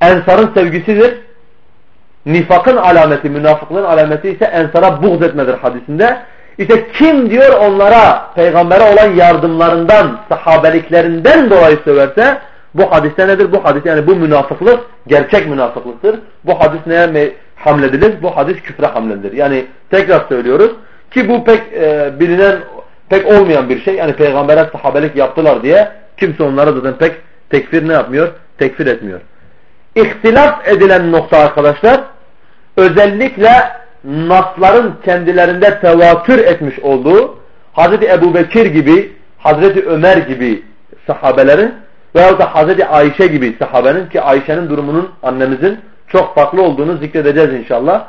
ensarın sevgisidir. Nifakın alameti, münafıklığın alameti ise ensara buğz etmedir hadisinde. İşte kim diyor onlara peygambere olan yardımlarından, sahabeliklerinden dolayı söverse bu hadiste nedir? Bu hadis yani bu münafıklık gerçek münafıklıktır. Bu hadis neye hamledilir? Bu hadis küfre hamledilir. Yani tekrar söylüyoruz ki bu pek e, bilinen pek olmayan bir şey. Yani peygambere sahabelik yaptılar diye kimse onlara zaten pek tekfir ne yapmıyor? Tekfir etmiyor. İhtilaf edilen nokta arkadaşlar özellikle nasların kendilerinde tevatür etmiş olduğu Hazreti Ebu Bekir gibi, Hazreti Ömer gibi sahabelerin veyahut da Hazreti Ayşe gibi sahabenin ki Ayşe'nin durumunun annemizin çok farklı olduğunu zikredeceğiz inşallah.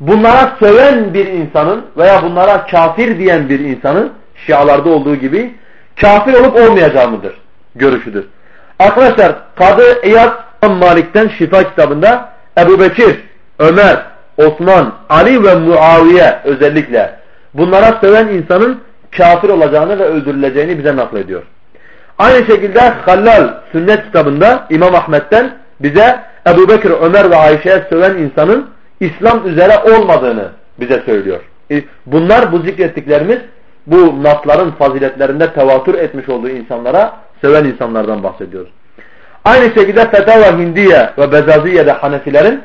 Bunlara söven bir insanın veya bunlara kafir diyen bir insanın Şialarda olduğu gibi kafir olup olmayacağı mıdır? Görüşüdür. Arkadaşlar Kadı İyad Malik'ten Şifa kitabında Ebu Bekir, Ömer, Osman, Ali ve Muaviye özellikle bunlara söven insanın kafir olacağını ve öldürüleceğini bize naklediyor. Aynı şekilde Hallal sünnet kitabında İmam Ahmet'ten bize Ebu Bekir, Ömer ve Ayşe'ye söven insanın İslam üzere olmadığını bize söylüyor. E, bunlar bu zikrettiklerimiz bu nasların faziletlerinde tevatür etmiş olduğu insanlara söven insanlardan bahsediyoruz. Aynı şekilde Fetava Hindiye ve Bezaziye'de Hanefilerin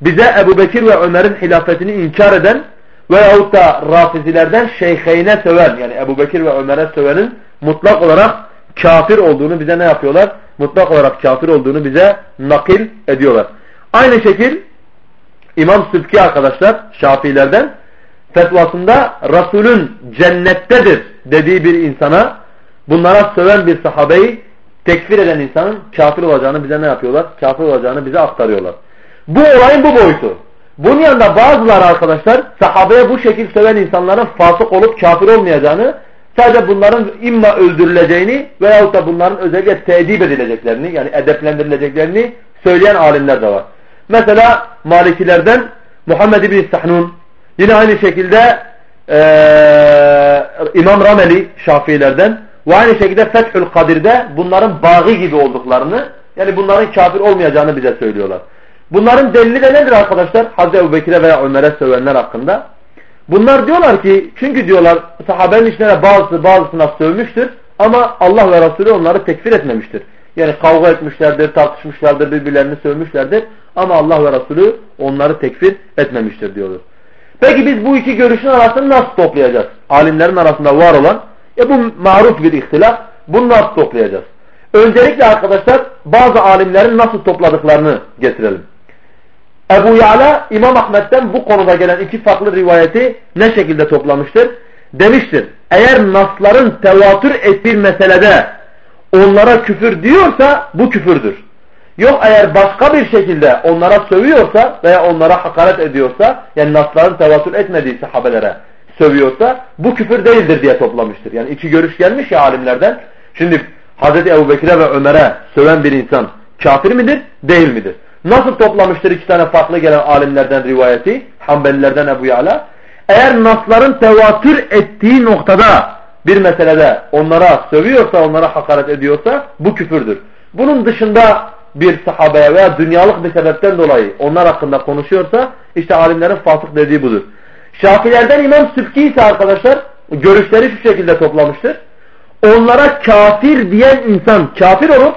bize Ebu Bekir ve Ömer'in hilafetini inkar eden veyahut da rafizilerden şeyheyne söven yani Ebu Bekir ve Ömer'e sövenin mutlak olarak kafir olduğunu bize ne yapıyorlar? Mutlak olarak kafir olduğunu bize nakil ediyorlar. Aynı şekil İmam Sübki arkadaşlar Şafiilerden fetvasında Resulün cennettedir dediği bir insana bunlara söven bir sahabeyi tekfir eden insanın kafir olacağını bize ne yapıyorlar? Kafir olacağını bize aktarıyorlar. Bu olayın bu boyutu. Bunun yanında bazıları arkadaşlar sahabeye bu şekilde söven insanların fasık olup kafir olmayacağını sadece bunların imma öldürüleceğini veyahut da bunların özellikle tedip edileceklerini yani edeplendirileceklerini söyleyen alimler de var. Mesela Malikilerden Muhammed İbni Sahnun yine aynı şekilde ee, İmam Rameli Şafiilerden ve aynı şekilde Fethül Kadir'de bunların bağı gibi olduklarını yani bunların kafir olmayacağını bize söylüyorlar. Bunların delili de nedir arkadaşlar? Hazreti Ebu Bekir'e veya Ömer'e sövenler hakkında. Bunlar diyorlar ki çünkü diyorlar sahabenin içine bazısı bazısına sövmüştür ama Allah ve Resulü onları tekfir etmemiştir. Yani kavga etmişlerdir, tartışmışlardır, birbirlerini sövmüşlerdir. Ama Allah ve Resulü onları tekfir etmemiştir diyoruz. Peki biz bu iki görüşün arasını nasıl toplayacağız? Alimlerin arasında var olan e bu maruf bir ihtilaf. Bunu nasıl toplayacağız? Öncelikle arkadaşlar bazı alimlerin nasıl topladıklarını getirelim. Ebu Ya'la İmam Ahmet'ten bu konuda gelen iki farklı rivayeti ne şekilde toplamıştır? Demiştir. Eğer nasların tevatür ettiği meselede onlara küfür diyorsa bu küfürdür. Yok eğer başka bir şekilde onlara sövüyorsa veya onlara hakaret ediyorsa yani nasların tevatür etmediği sahabelere sövüyorsa bu küfür değildir diye toplamıştır. Yani iki görüş gelmiş ya alimlerden. Şimdi Hz. Ebu Bekir'e ve Ömer'e söven bir insan kafir midir? Değil midir? Nasıl toplamıştır iki tane farklı gelen alimlerden rivayeti? Hanbelilerden Ebu Ya'la. Eğer nasların tevatür ettiği noktada bir meselede onlara sövüyorsa, onlara hakaret ediyorsa bu küfürdür. Bunun dışında bir sahabeye veya dünyalık bir sebepten dolayı onlar hakkında konuşuyorsa işte alimlerin fasık dediği budur. Şafilerden İmam Sübki ise arkadaşlar görüşleri şu şekilde toplamıştır. Onlara kafir diyen insan kafir olur,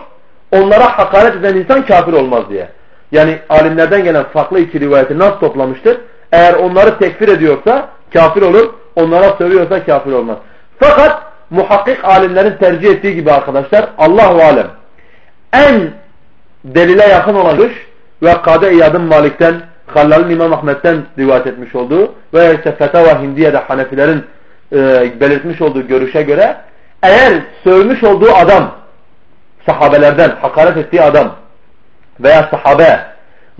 onlara hakaret eden insan kafir olmaz diye. Yani alimlerden gelen farklı iki rivayeti nasıl toplamıştır? Eğer onları tekfir ediyorsa kafir olur, onlara sövüyorsa kafir olmaz. Fakat muhakkik alimlerin tercih ettiği gibi arkadaşlar Allahu alem en delile yakın olan görüş ve Kade İyad'ın Malik'ten, Hallal'ın İmam Ahmet'ten rivayet etmiş olduğu veya ise Fetava Hindiye'de Hanefilerin e, belirtmiş olduğu görüşe göre eğer sövmüş olduğu adam sahabelerden hakaret ettiği adam veya sahabe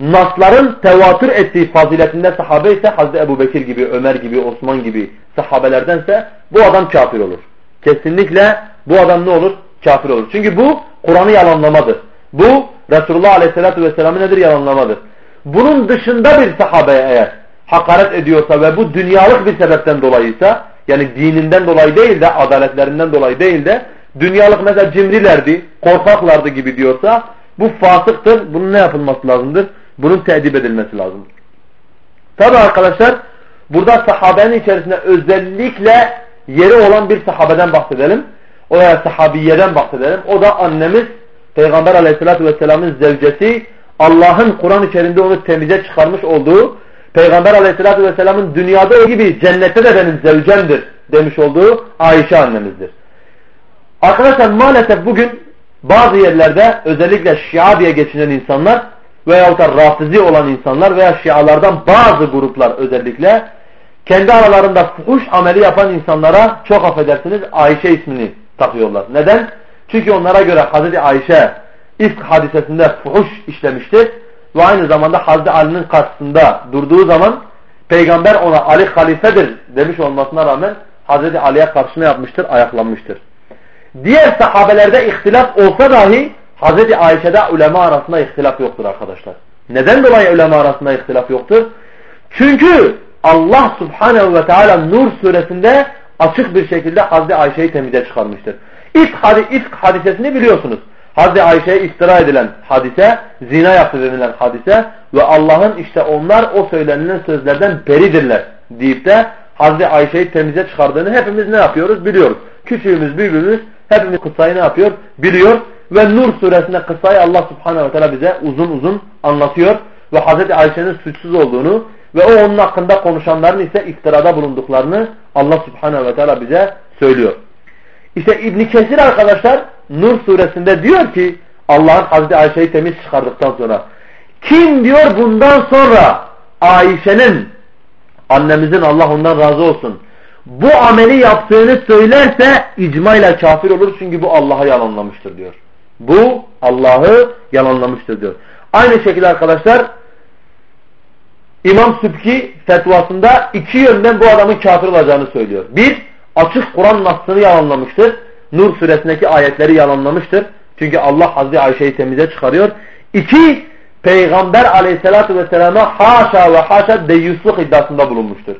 nasların tevatür ettiği faziletinde sahabe ise Hazreti Ebu Bekir gibi, Ömer gibi, Osman gibi sahabelerdense bu adam kafir olur. Kesinlikle bu adam ne olur? Kafir olur. Çünkü bu Kur'an'ı yalanlamadır. Bu Resulullah Aleyhisselatü Vesselam'ı nedir? Yalanlamadır. Bunun dışında bir sahabeye eğer hakaret ediyorsa ve bu dünyalık bir sebepten dolayıysa yani dininden dolayı değil de adaletlerinden dolayı değil de dünyalık mesela cimrilerdi, korkaklardı gibi diyorsa bu fasıktır. Bunun ne yapılması lazımdır? Bunun tedip edilmesi lazımdır. Tabi arkadaşlar burada sahabenin içerisinde özellikle yeri olan bir sahabeden bahsedelim. O ya sahabiyeden bahsedelim. O da annemiz Peygamber aleyhissalatü vesselamın zevcesi Allah'ın Kur'an içerisinde onu temize çıkarmış olduğu Peygamber aleyhissalatü vesselamın dünyada o gibi cennette de benim zevcemdir demiş olduğu Ayşe annemizdir. Arkadaşlar maalesef bugün bazı yerlerde özellikle Şia diye geçinen insanlar veyahut da rafizi olan insanlar veya Şialardan bazı gruplar özellikle kendi aralarında fuhuş ameli yapan insanlara çok affedersiniz Ayşe ismini takıyorlar. Neden? Çünkü onlara göre Hazreti Ayşe ifk hadisesinde fuhuş işlemiştir ve aynı zamanda Hazreti Ali'nin karşısında durduğu zaman peygamber ona Ali halifedir demiş olmasına rağmen Hazreti Ali'ye karşı ne yapmıştır? Ayaklanmıştır. Diğer sahabelerde ihtilaf olsa dahi Hazreti Ayşe'de ulema arasında ihtilaf yoktur arkadaşlar. Neden dolayı ulema arasında ihtilaf yoktur? Çünkü Allah subhanehu ve teala Nur suresinde açık bir şekilde Hazreti Ayşe'yi temize çıkarmıştır. İfk, hadi, ifk hadisesini biliyorsunuz. Hazreti Ayşe'ye iftira edilen hadise, zina yaptı denilen hadise ve Allah'ın işte onlar o söylenilen sözlerden beridirler deyip de Hazreti Ayşe'yi temize çıkardığını hepimiz ne yapıyoruz biliyoruz. Küçüğümüz büyüğümüz hepimiz kıssayı ne yapıyor biliyor ve Nur suresinde kıssayı Allah subhanehu ve teala bize uzun uzun anlatıyor ve Hazreti Ayşe'nin suçsuz olduğunu ve o onun hakkında konuşanların ise iftirada bulunduklarını Allah subhanehu ve teala bize söylüyor. İşte İbn Kesir arkadaşlar Nur suresinde diyor ki Allah'ın Hazreti Ayşe'yi temiz çıkardıktan sonra kim diyor bundan sonra Ayşe'nin annemizin Allah ondan razı olsun bu ameli yaptığını söylerse icmayla kafir olur çünkü bu Allah'ı yalanlamıştır diyor. Bu Allah'ı yalanlamıştır diyor. Aynı şekilde arkadaşlar İmam Sübki fetvasında iki yönden bu adamın kafir olacağını söylüyor. Bir, açık Kur'an nasını yalanlamıştır. Nur suresindeki ayetleri yalanlamıştır. Çünkü Allah Hazreti Ayşe'yi temize çıkarıyor. İki, Peygamber aleyhissalatü vesselama haşa ve haşa deyyusluk iddiasında bulunmuştur.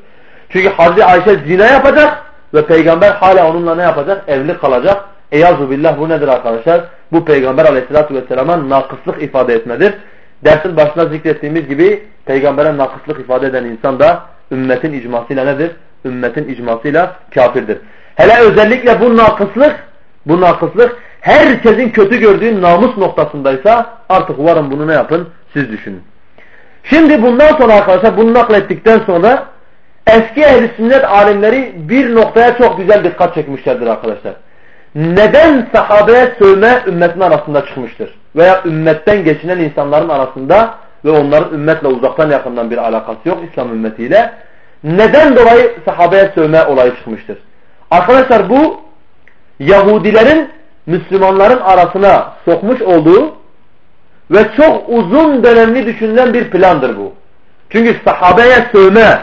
Çünkü Hazreti Ayşe zina yapacak ve peygamber hala onunla ne yapacak? Evli kalacak. Eyazu billah bu nedir arkadaşlar? Bu peygamber aleyhissalatü vesselama nakıslık ifade etmedir. Dersin başına zikrettiğimiz gibi peygambere nakıslık ifade eden insan da ümmetin icmasıyla nedir? Ümmetin icmasıyla kafirdir. Hele özellikle bu nakıslık bu nakıslık herkesin kötü gördüğü namus noktasındaysa artık varın bunu ne yapın siz düşünün. Şimdi bundan sonra arkadaşlar bunu naklettikten sonra eski ehl sünnet alimleri bir noktaya çok güzel dikkat çekmişlerdir arkadaşlar. Neden sahabeye sövme ümmetin arasında çıkmıştır? Veya ümmetten geçinen insanların arasında ve onların ümmetle uzaktan yakından bir alakası yok İslam ümmetiyle. Neden dolayı sahabeye sövme olayı çıkmıştır? Arkadaşlar bu Yahudilerin Müslümanların arasına sokmuş olduğu ve çok uzun dönemli düşünülen bir plandır bu. Çünkü sahabeye sövme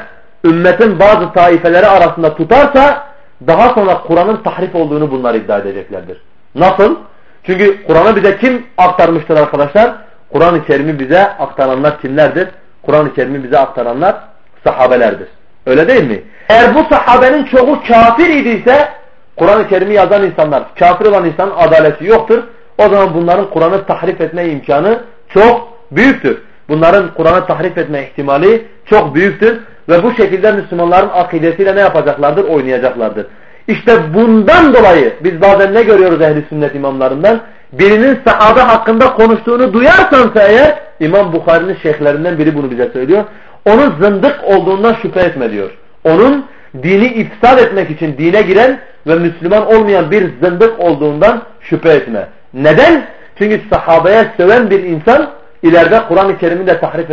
ümmetin bazı taifeleri arasında tutarsa daha sonra Kur'an'ın tahrif olduğunu bunlar iddia edeceklerdir. Nasıl? Çünkü Kur'an'ı bize kim aktarmıştır arkadaşlar? Kur'an-ı Kerim'i bize aktaranlar kimlerdir? Kur'an-ı Kerim'i bize aktaranlar sahabelerdir. Öyle değil mi? Eğer bu sahabenin çoğu kafir idiyse Kur'an-ı Kerim'i yazan insanlar, kafir olan insanın adaleti yoktur. O zaman bunların Kur'an'ı tahrif etme imkanı çok büyüktür. Bunların Kur'an'ı tahrif etme ihtimali çok büyüktür. Ve bu şekilde Müslümanların akidesiyle ne yapacaklardır? Oynayacaklardır. İşte bundan dolayı biz bazen ne görüyoruz ehli sünnet imamlarından? Birinin sahabe hakkında konuştuğunu duyarsansa eğer İmam Bukhari'nin şeyhlerinden biri bunu bize söylüyor. Onun zındık olduğundan şüphe etme diyor. Onun dini ifsad etmek için dine giren ve Müslüman olmayan bir zındık olduğundan şüphe etme. Neden? Çünkü sahabeye söven bir insan ileride Kur'an-ı Kerim'in de tahrif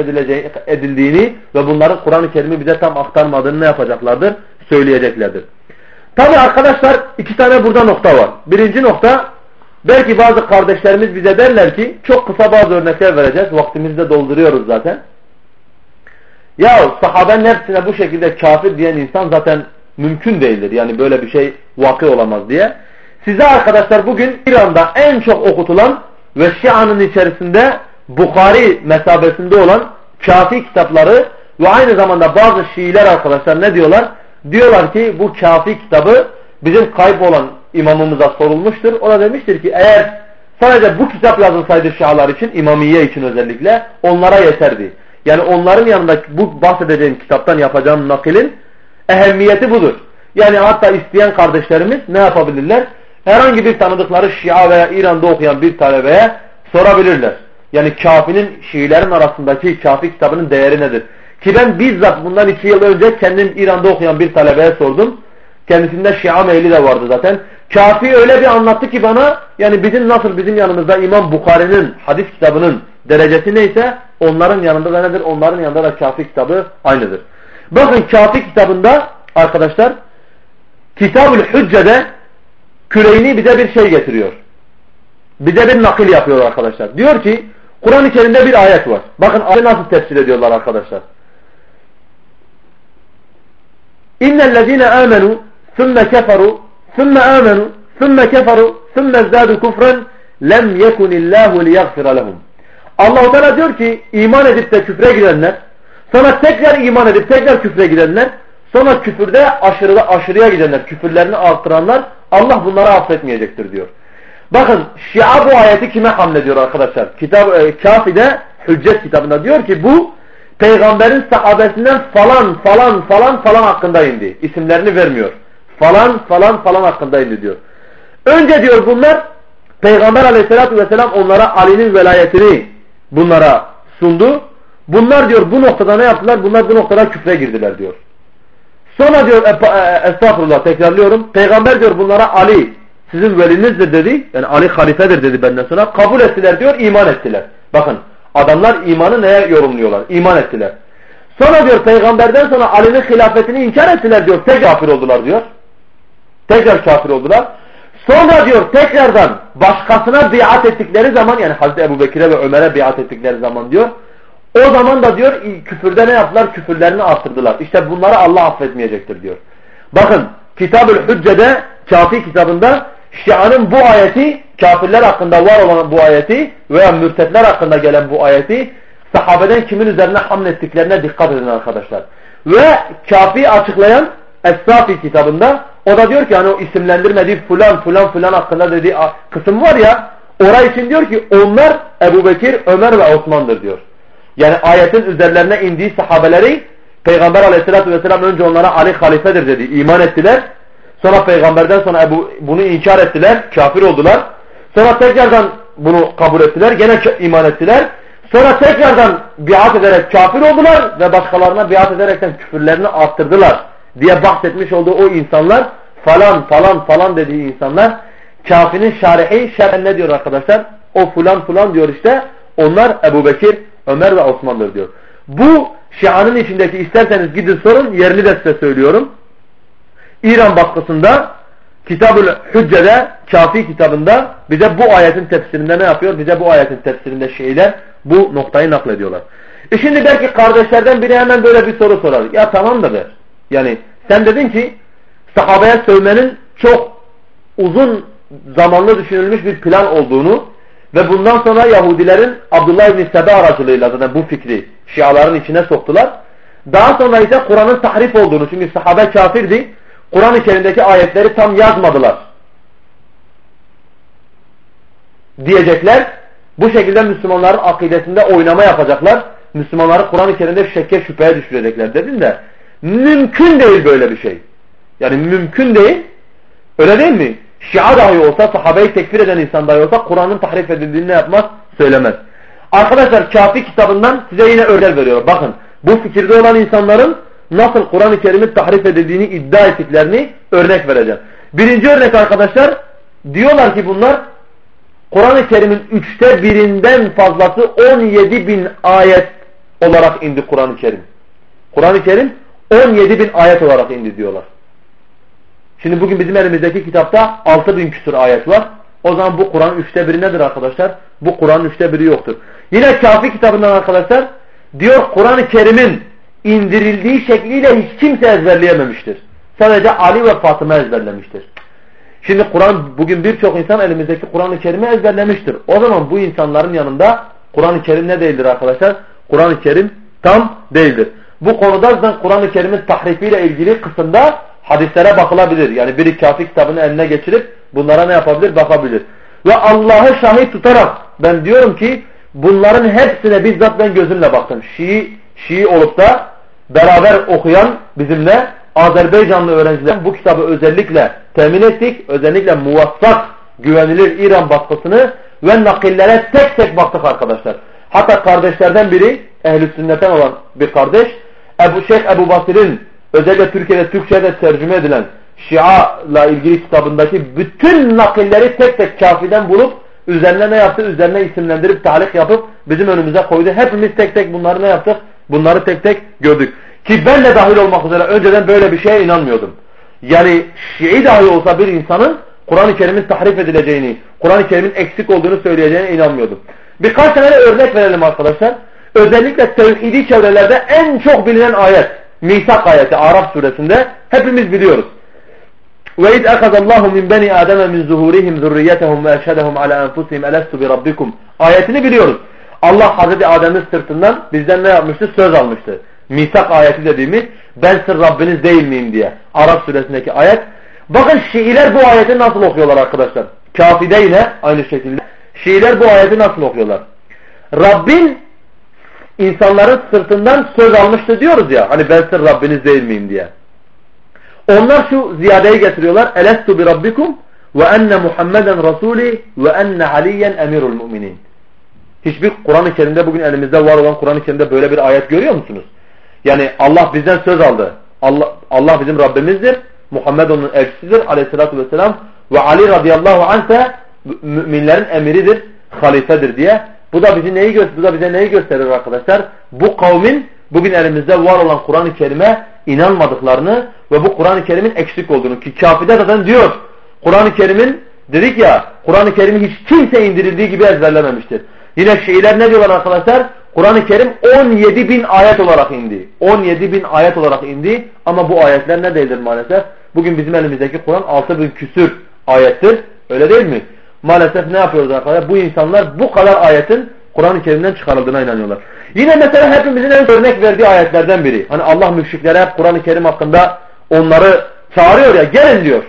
edildiğini ve bunların Kur'an-ı Kerim'i bize tam aktarmadığını ne yapacaklardır? Söyleyeceklerdir. Tabi arkadaşlar iki tane burada nokta var. Birinci nokta belki bazı kardeşlerimiz bize derler ki çok kısa bazı örnekler vereceğiz. Vaktimizi de dolduruyoruz zaten. Ya sahabenin hepsine bu şekilde kafir diyen insan zaten mümkün değildir. Yani böyle bir şey vakı olamaz diye. Size arkadaşlar bugün İran'da en çok okutulan ve Şia'nın içerisinde Bukhari mesabesinde olan kafi kitapları ve aynı zamanda bazı Şiiler arkadaşlar ne diyorlar? Diyorlar ki bu kafi kitabı bizim kaybolan imamımıza sorulmuştur. O da demiştir ki eğer sadece bu kitap yazılsaydı Şialar için, İmamiye için özellikle onlara yeterdi. Yani onların yanında bu bahsedeceğim kitaptan yapacağım nakilin ehemmiyeti budur. Yani hatta isteyen kardeşlerimiz ne yapabilirler? Herhangi bir tanıdıkları Şia veya İran'da okuyan bir talebeye sorabilirler. Yani kafinin Şiilerin arasındaki kafi kitabının değeri nedir? Ki ben bizzat bundan iki yıl önce kendim İran'da okuyan bir talebeye sordum. Kendisinde Şia meyli de vardı zaten. Kafi öyle bir anlattı ki bana yani bizim nasıl bizim yanımızda İmam Bukhari'nin hadis kitabının derecesi neyse onların yanında da nedir? Onların yanında da kafi kitabı aynıdır. Bakın kafi kitabında arkadaşlar Kitab-ül Hücce'de Küleyni bize bir şey getiriyor. Bize bir nakil yapıyor arkadaşlar. Diyor ki Kur'an-ı Kerim'de bir ayet var. Bakın ayet nasıl tefsir ediyorlar arkadaşlar. İnnellezine amenu thumme keferu thumme amenu thumme keferu thumme zdadu kufran lem yekunillahu liyaghfira lehum. Allah Teala diyor ki iman edip de küfre girenler sonra tekrar iman edip tekrar küfre gidenler sonra küfürde aşırıda aşırıya gidenler küfürlerini arttıranlar Allah bunları affetmeyecektir diyor. Bakın Şia bu ayeti kime hamlediyor arkadaşlar? Kitap, e, Kafi'de Hüccet kitabında diyor ki bu peygamberin sahabesinden falan falan falan falan hakkında indi. İsimlerini vermiyor. Falan falan falan hakkında indi diyor. Önce diyor bunlar Peygamber aleyhissalatü vesselam onlara Ali'nin velayetini bunlara sundu. Bunlar diyor bu noktada ne yaptılar? Bunlar bu noktada küfre girdiler diyor. Sonra diyor e, e, estağfurullah tekrarlıyorum. Peygamber diyor bunlara Ali sizin velinizdir dedi. Yani Ali halifedir dedi benden sonra. Kabul ettiler diyor iman ettiler. Bakın adamlar imanı neye yorumluyorlar? İman ettiler. Sonra diyor peygamberden sonra Ali'nin hilafetini inkar ettiler diyor. Tek kafir oldular diyor. Tekrar kafir oldular. Sonra diyor tekrardan başkasına biat ettikleri zaman yani Hazreti Ebu Bekir'e ve Ömer'e biat ettikleri zaman diyor. O zaman da diyor küfürde ne yaptılar? Küfürlerini arttırdılar. İşte bunları Allah affetmeyecektir diyor. Bakın Kitab-ül Hücce'de Kafi kitabında Şia'nın bu ayeti kafirler hakkında var olan bu ayeti veya mürtetler hakkında gelen bu ayeti sahabeden kimin üzerine hamlettiklerine dikkat edin arkadaşlar. Ve kafi açıklayan Es-Safi kitabında o da diyor ki hani o isimlendirmediği fulan fulan fulan hakkında dediği kısım var ya oraya için diyor ki onlar Ebu Bekir, Ömer ve Osman'dır diyor. Yani ayetin üzerlerine indiği sahabeleri Peygamber aleyhissalatü vesselam önce onlara Ali halifedir dedi. iman ettiler. Sonra peygamberden sonra Ebu, bunu inkar ettiler. Kafir oldular. Sonra tekrardan bunu kabul ettiler. Gene iman ettiler. Sonra tekrardan biat ederek kafir oldular ve başkalarına biat ederekten küfürlerini arttırdılar diye bahsetmiş olduğu o insanlar falan falan falan dediği insanlar kafinin şarihi şerhen ne diyor arkadaşlar? O fulan fulan diyor işte onlar Ebu Bekir, Ömer ve Osman'dır diyor. Bu Şia'nın içindeki isterseniz gidin sorun yerini de size söylüyorum. İran baskısında Kitab-ül Hücce'de Kafi kitabında bize bu ayetin tefsirinde ne yapıyor? Bize bu ayetin tefsirinde şeyler bu noktayı naklediyorlar. E şimdi belki kardeşlerden biri hemen böyle bir soru sorar. Ya tamam da der. Yani sen dedin ki sahabeye sövmenin çok uzun zamanlı düşünülmüş bir plan olduğunu ve bundan sonra Yahudilerin Abdullah İbni Sebe aracılığıyla zaten bu fikri Şiaların içine soktular. Daha sonra ise Kur'an'ın tahrif olduğunu çünkü sahabe kafirdi. Kur'an-ı Kerim'deki ayetleri tam yazmadılar. Diyecekler. Bu şekilde Müslümanların akidesinde oynama yapacaklar. Müslümanları Kur'an-ı Kerim'de şekke şüpheye düşürecekler dedin de mümkün değil böyle bir şey. Yani mümkün değil. Öyle değil mi? Şia dahi olsa, sahabeyi tekfir eden insan dahi olsa Kur'an'ın tahrif edildiğini ne yapmaz? Söylemez. Arkadaşlar Kafi kitabından size yine örnek veriyorum. Bakın bu fikirde olan insanların nasıl Kur'an-ı Kerim'in tahrif edildiğini iddia ettiklerini örnek vereceğim. Birinci örnek arkadaşlar diyorlar ki bunlar Kur'an-ı Kerim'in üçte birinden fazlası 17 bin ayet olarak indi Kur'an-ı Kerim. Kur'an-ı Kerim 17 bin ayet olarak indi diyorlar. Şimdi bugün bizim elimizdeki kitapta 6 bin küsur ayet var. O zaman bu Kur'an üçte biri nedir arkadaşlar? Bu Kur'an'ın üçte biri yoktur. Yine Kafi kitabından arkadaşlar diyor Kur'an-ı Kerim'in indirildiği şekliyle hiç kimse ezberleyememiştir. Sadece Ali ve Fatıma ezberlemiştir. Şimdi Kur'an bugün birçok insan elimizdeki Kur'an-ı Kerim'i ezberlemiştir. O zaman bu insanların yanında Kur'an-ı Kerim ne değildir arkadaşlar? Kur'an-ı Kerim tam değildir. Bu konuda zaten Kur'an-ı Kerim'in tahrifiyle ilgili kısımda hadislere bakılabilir. Yani biri kafi kitabını eline geçirip bunlara ne yapabilir? Bakabilir. Ve Allah'ı şahit tutarak ben diyorum ki bunların hepsine bizzat ben gözümle baktım. Şii, Şii olup da beraber okuyan bizimle Azerbaycanlı öğrenciler bu kitabı özellikle temin ettik. Özellikle muvassak güvenilir İran baskısını ve nakillere tek tek baktık arkadaşlar. Hatta kardeşlerden biri ehl sünnetten olan bir kardeş Ebu Şeyh Ebu Basir'in özellikle Türkiye'de Türkçe'de tercüme edilen Şia ilgili kitabındaki bütün nakilleri tek tek kafiden bulup üzerine ne yaptı? Üzerine isimlendirip talik yapıp bizim önümüze koydu. Hepimiz tek tek bunları ne yaptık? Bunları tek tek gördük. Ki ben de dahil olmak üzere önceden böyle bir şeye inanmıyordum. Yani Şii dahi olsa bir insanın Kur'an-ı Kerim'in tahrif edileceğini, Kur'an-ı Kerim'in eksik olduğunu söyleyeceğine inanmıyordum. Birkaç tane örnek verelim arkadaşlar Özellikle tevhidi çevrelerde en çok bilinen ayet. Misak ayeti Araf suresinde hepimiz biliyoruz. وَاِذْ اَخَذَ اللّٰهُ مِنْ بَنِي آدَمَ مِنْ زُهُورِهِمْ ذُرِّيَّتَهُمْ وَاَشْهَدَهُمْ عَلَى أَنْفُسِهِمْ أَلَسْتُ بِرَبِّكُمْ Ayetini biliyoruz. Allah Hazreti Adem'in sırtından bizden ne yapmıştı? Söz almıştı. Misak ayeti dediğimiz ben sır Rabbiniz değil miyim diye. Arap suresindeki ayet. Bakın Şiiler bu ayeti nasıl okuyorlar arkadaşlar. Kafide yine aynı şekilde. Şiiler bu ayeti nasıl okuyorlar? Rabbin insanların sırtından söz almıştı diyoruz ya. Hani ben sır Rabbiniz değil miyim diye. Onlar şu ziyadeyi getiriyorlar. Elestu bi rabbikum ve enne Muhammeden rasuli ve enne aliyen emirul müminin. Hiçbir Kur'an-ı Kerim'de bugün elimizde var olan Kur'an-ı Kerim'de böyle bir ayet görüyor musunuz? Yani Allah bizden söz aldı. Allah, Allah bizim Rabbimizdir. Muhammed onun elçisidir aleyhissalatü vesselam. Ve Ali radıyallahu anh müminlerin emiridir, halifedir diye. Bu da bizi neyi bu da bize neyi gösterir arkadaşlar? Bu kavmin bugün elimizde var olan Kur'an-ı Kerim'e inanmadıklarını ve bu Kur'an-ı Kerim'in eksik olduğunu ki kafide zaten diyor. Kur'an-ı Kerim'in dedik ya Kur'an-ı Kerim'i hiç kimse indirildiği gibi ezberlememiştir. Yine Şiiler ne diyorlar arkadaşlar? Kur'an-ı Kerim 17 bin ayet olarak indi. 17 bin ayet olarak indi ama bu ayetler ne değildir maalesef? Bugün bizim elimizdeki Kur'an 6 bin küsür ayettir. Öyle değil mi? Maalesef ne yapıyoruz arkadaşlar? Bu insanlar bu kadar ayetin Kur'an-ı Kerim'den çıkarıldığına inanıyorlar. Yine mesela hepimizin en örnek verdiği ayetlerden biri. Hani Allah müşriklere hep Kur'an-ı Kerim hakkında onları çağırıyor ya gelin diyor.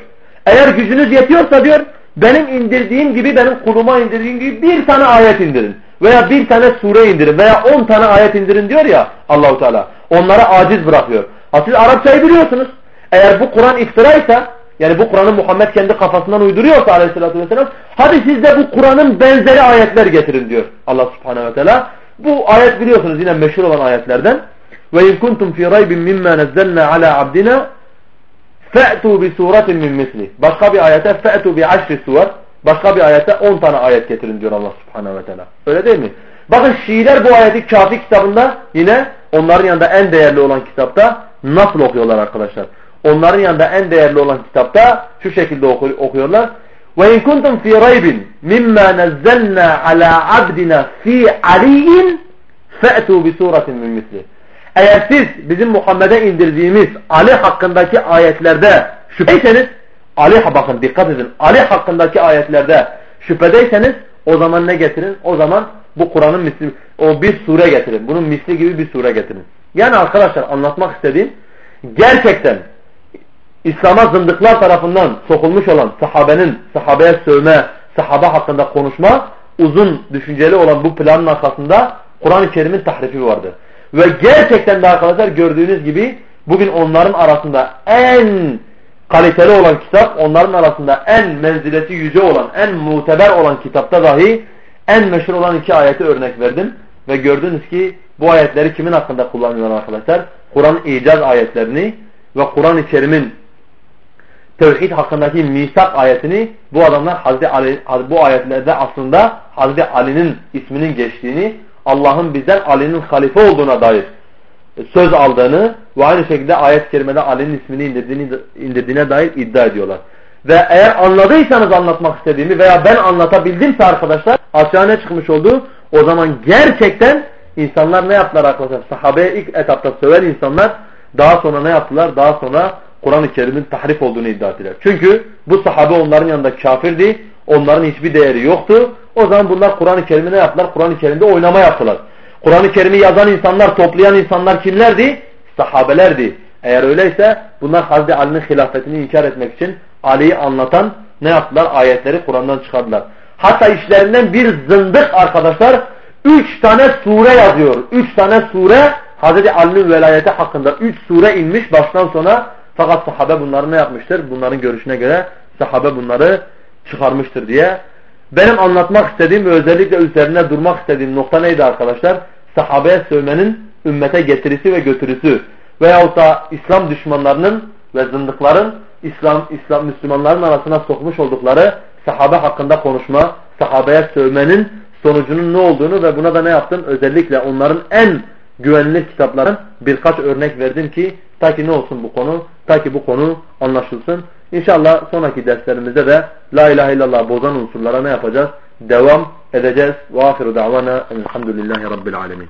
Eğer gücünüz yetiyorsa diyor benim indirdiğim gibi benim kuluma indirdiğim gibi bir tane ayet indirin. Veya bir tane sure indirin veya on tane ayet indirin diyor ya Allahu Teala. Onlara aciz bırakıyor. Ha siz Arapçayı biliyorsunuz. Eğer bu Kur'an iftiraysa yani bu Kur'an'ı Muhammed kendi kafasından uyduruyorsa aleyhissalatü vesselam hadi siz de bu Kur'an'ın benzeri ayetler getirin diyor Allah subhanehu ve teala. Bu ayet biliyorsunuz yine meşhur olan ayetlerden. Kuntum fi raybin mimma nazzalna ala abdina fe'tu bi suratin min misli. Başka bir ayete bi aşri suvar. Başka bir ayette 10 tane ayet getirin diyor Allah subhanehu ve teala. Öyle değil mi? Bakın Şiiler bu ayeti kafi kitabında yine onların yanında en değerli olan kitapta nasıl okuyorlar arkadaşlar? Onların yanında en değerli olan kitapta şu şekilde okuyorlar. Ve in kuntum fi raybin mimma nazzalna ala abdina fi aliyin fe'tu bi suratin min misli. Eğer siz bizim Muhammed'e indirdiğimiz Ali hakkındaki ayetlerde şüpheyseniz Ali bakın dikkat edin. Ali hakkındaki ayetlerde şüphedeyseniz o zaman ne getirin? O zaman bu Kur'an'ın misli o bir sure getirin. Bunun misli gibi bir sure getirin. Yani arkadaşlar anlatmak istediğim gerçekten İslam'a zındıklar tarafından sokulmuş olan sahabenin sahabeye sövme, sahabe hakkında konuşma uzun düşünceli olan bu planın arkasında Kur'an-ı Kerim'in tahrifi vardı. Ve gerçekten de arkadaşlar gördüğünüz gibi bugün onların arasında en kaliteli olan kitap, onların arasında en menzileti yüce olan, en muteber olan kitapta dahi en meşhur olan iki ayeti örnek verdim. Ve gördünüz ki bu ayetleri kimin hakkında kullanıyorlar arkadaşlar? Kur'an icaz ayetlerini ve Kur'an-ı Kerim'in tevhid hakkındaki misak ayetini bu adamlar Hazreti Ali, bu ayetlerde aslında Hazreti Ali'nin isminin geçtiğini, Allah'ın bizden Ali'nin halife olduğuna dair söz aldığını ve aynı şekilde ayet-i kerimede Ali'nin ismini indirdiğini, indirdiğine dair iddia ediyorlar. Ve eğer anladıysanız anlatmak istediğimi veya ben anlatabildimse arkadaşlar aşağı çıkmış oldu? O zaman gerçekten insanlar ne yaptılar arkadaşlar? Sahabeye ilk etapta söven insanlar daha sonra ne yaptılar? Daha sonra Kur'an-ı Kerim'in tahrif olduğunu iddia ettiler. Çünkü bu sahabe onların yanında kafirdi. Onların hiçbir değeri yoktu. O zaman bunlar Kur'an-ı Kerim'i ne yaptılar? Kur'an-ı Kerim'de oynama yaptılar. Kur'an-ı Kerim'i yazan insanlar, toplayan insanlar kimlerdi? Sahabelerdi. Eğer öyleyse bunlar Hazreti Ali'nin hilafetini inkar etmek için Ali'yi anlatan ne yaptılar? Ayetleri Kur'an'dan çıkardılar. Hatta işlerinden bir zındık arkadaşlar üç tane sure yazıyor. Üç tane sure Hazreti Ali'nin velayeti hakkında üç sure inmiş baştan sona fakat sahabe bunları ne yapmıştır? Bunların görüşüne göre sahabe bunları çıkarmıştır diye. Benim anlatmak istediğim ve özellikle üzerine durmak istediğim nokta neydi arkadaşlar? Sahabeye sövmenin ümmete getirisi ve götürüsü veyahut da İslam düşmanlarının ve zındıkların İslam, İslam Müslümanların arasına sokmuş oldukları sahabe hakkında konuşma, sahabeye sövmenin sonucunun ne olduğunu ve buna da ne yaptım? Özellikle onların en güvenilir kitapların birkaç örnek verdim ki ta ki ne olsun bu konu? Ta ki bu konu anlaşılsın. İnşallah sonraki derslerimizde de La ilahe illallah bozan unsurlara ne yapacağız? Devam edeceğiz. Ve ahiru davana elhamdülillahi rabbil alemin.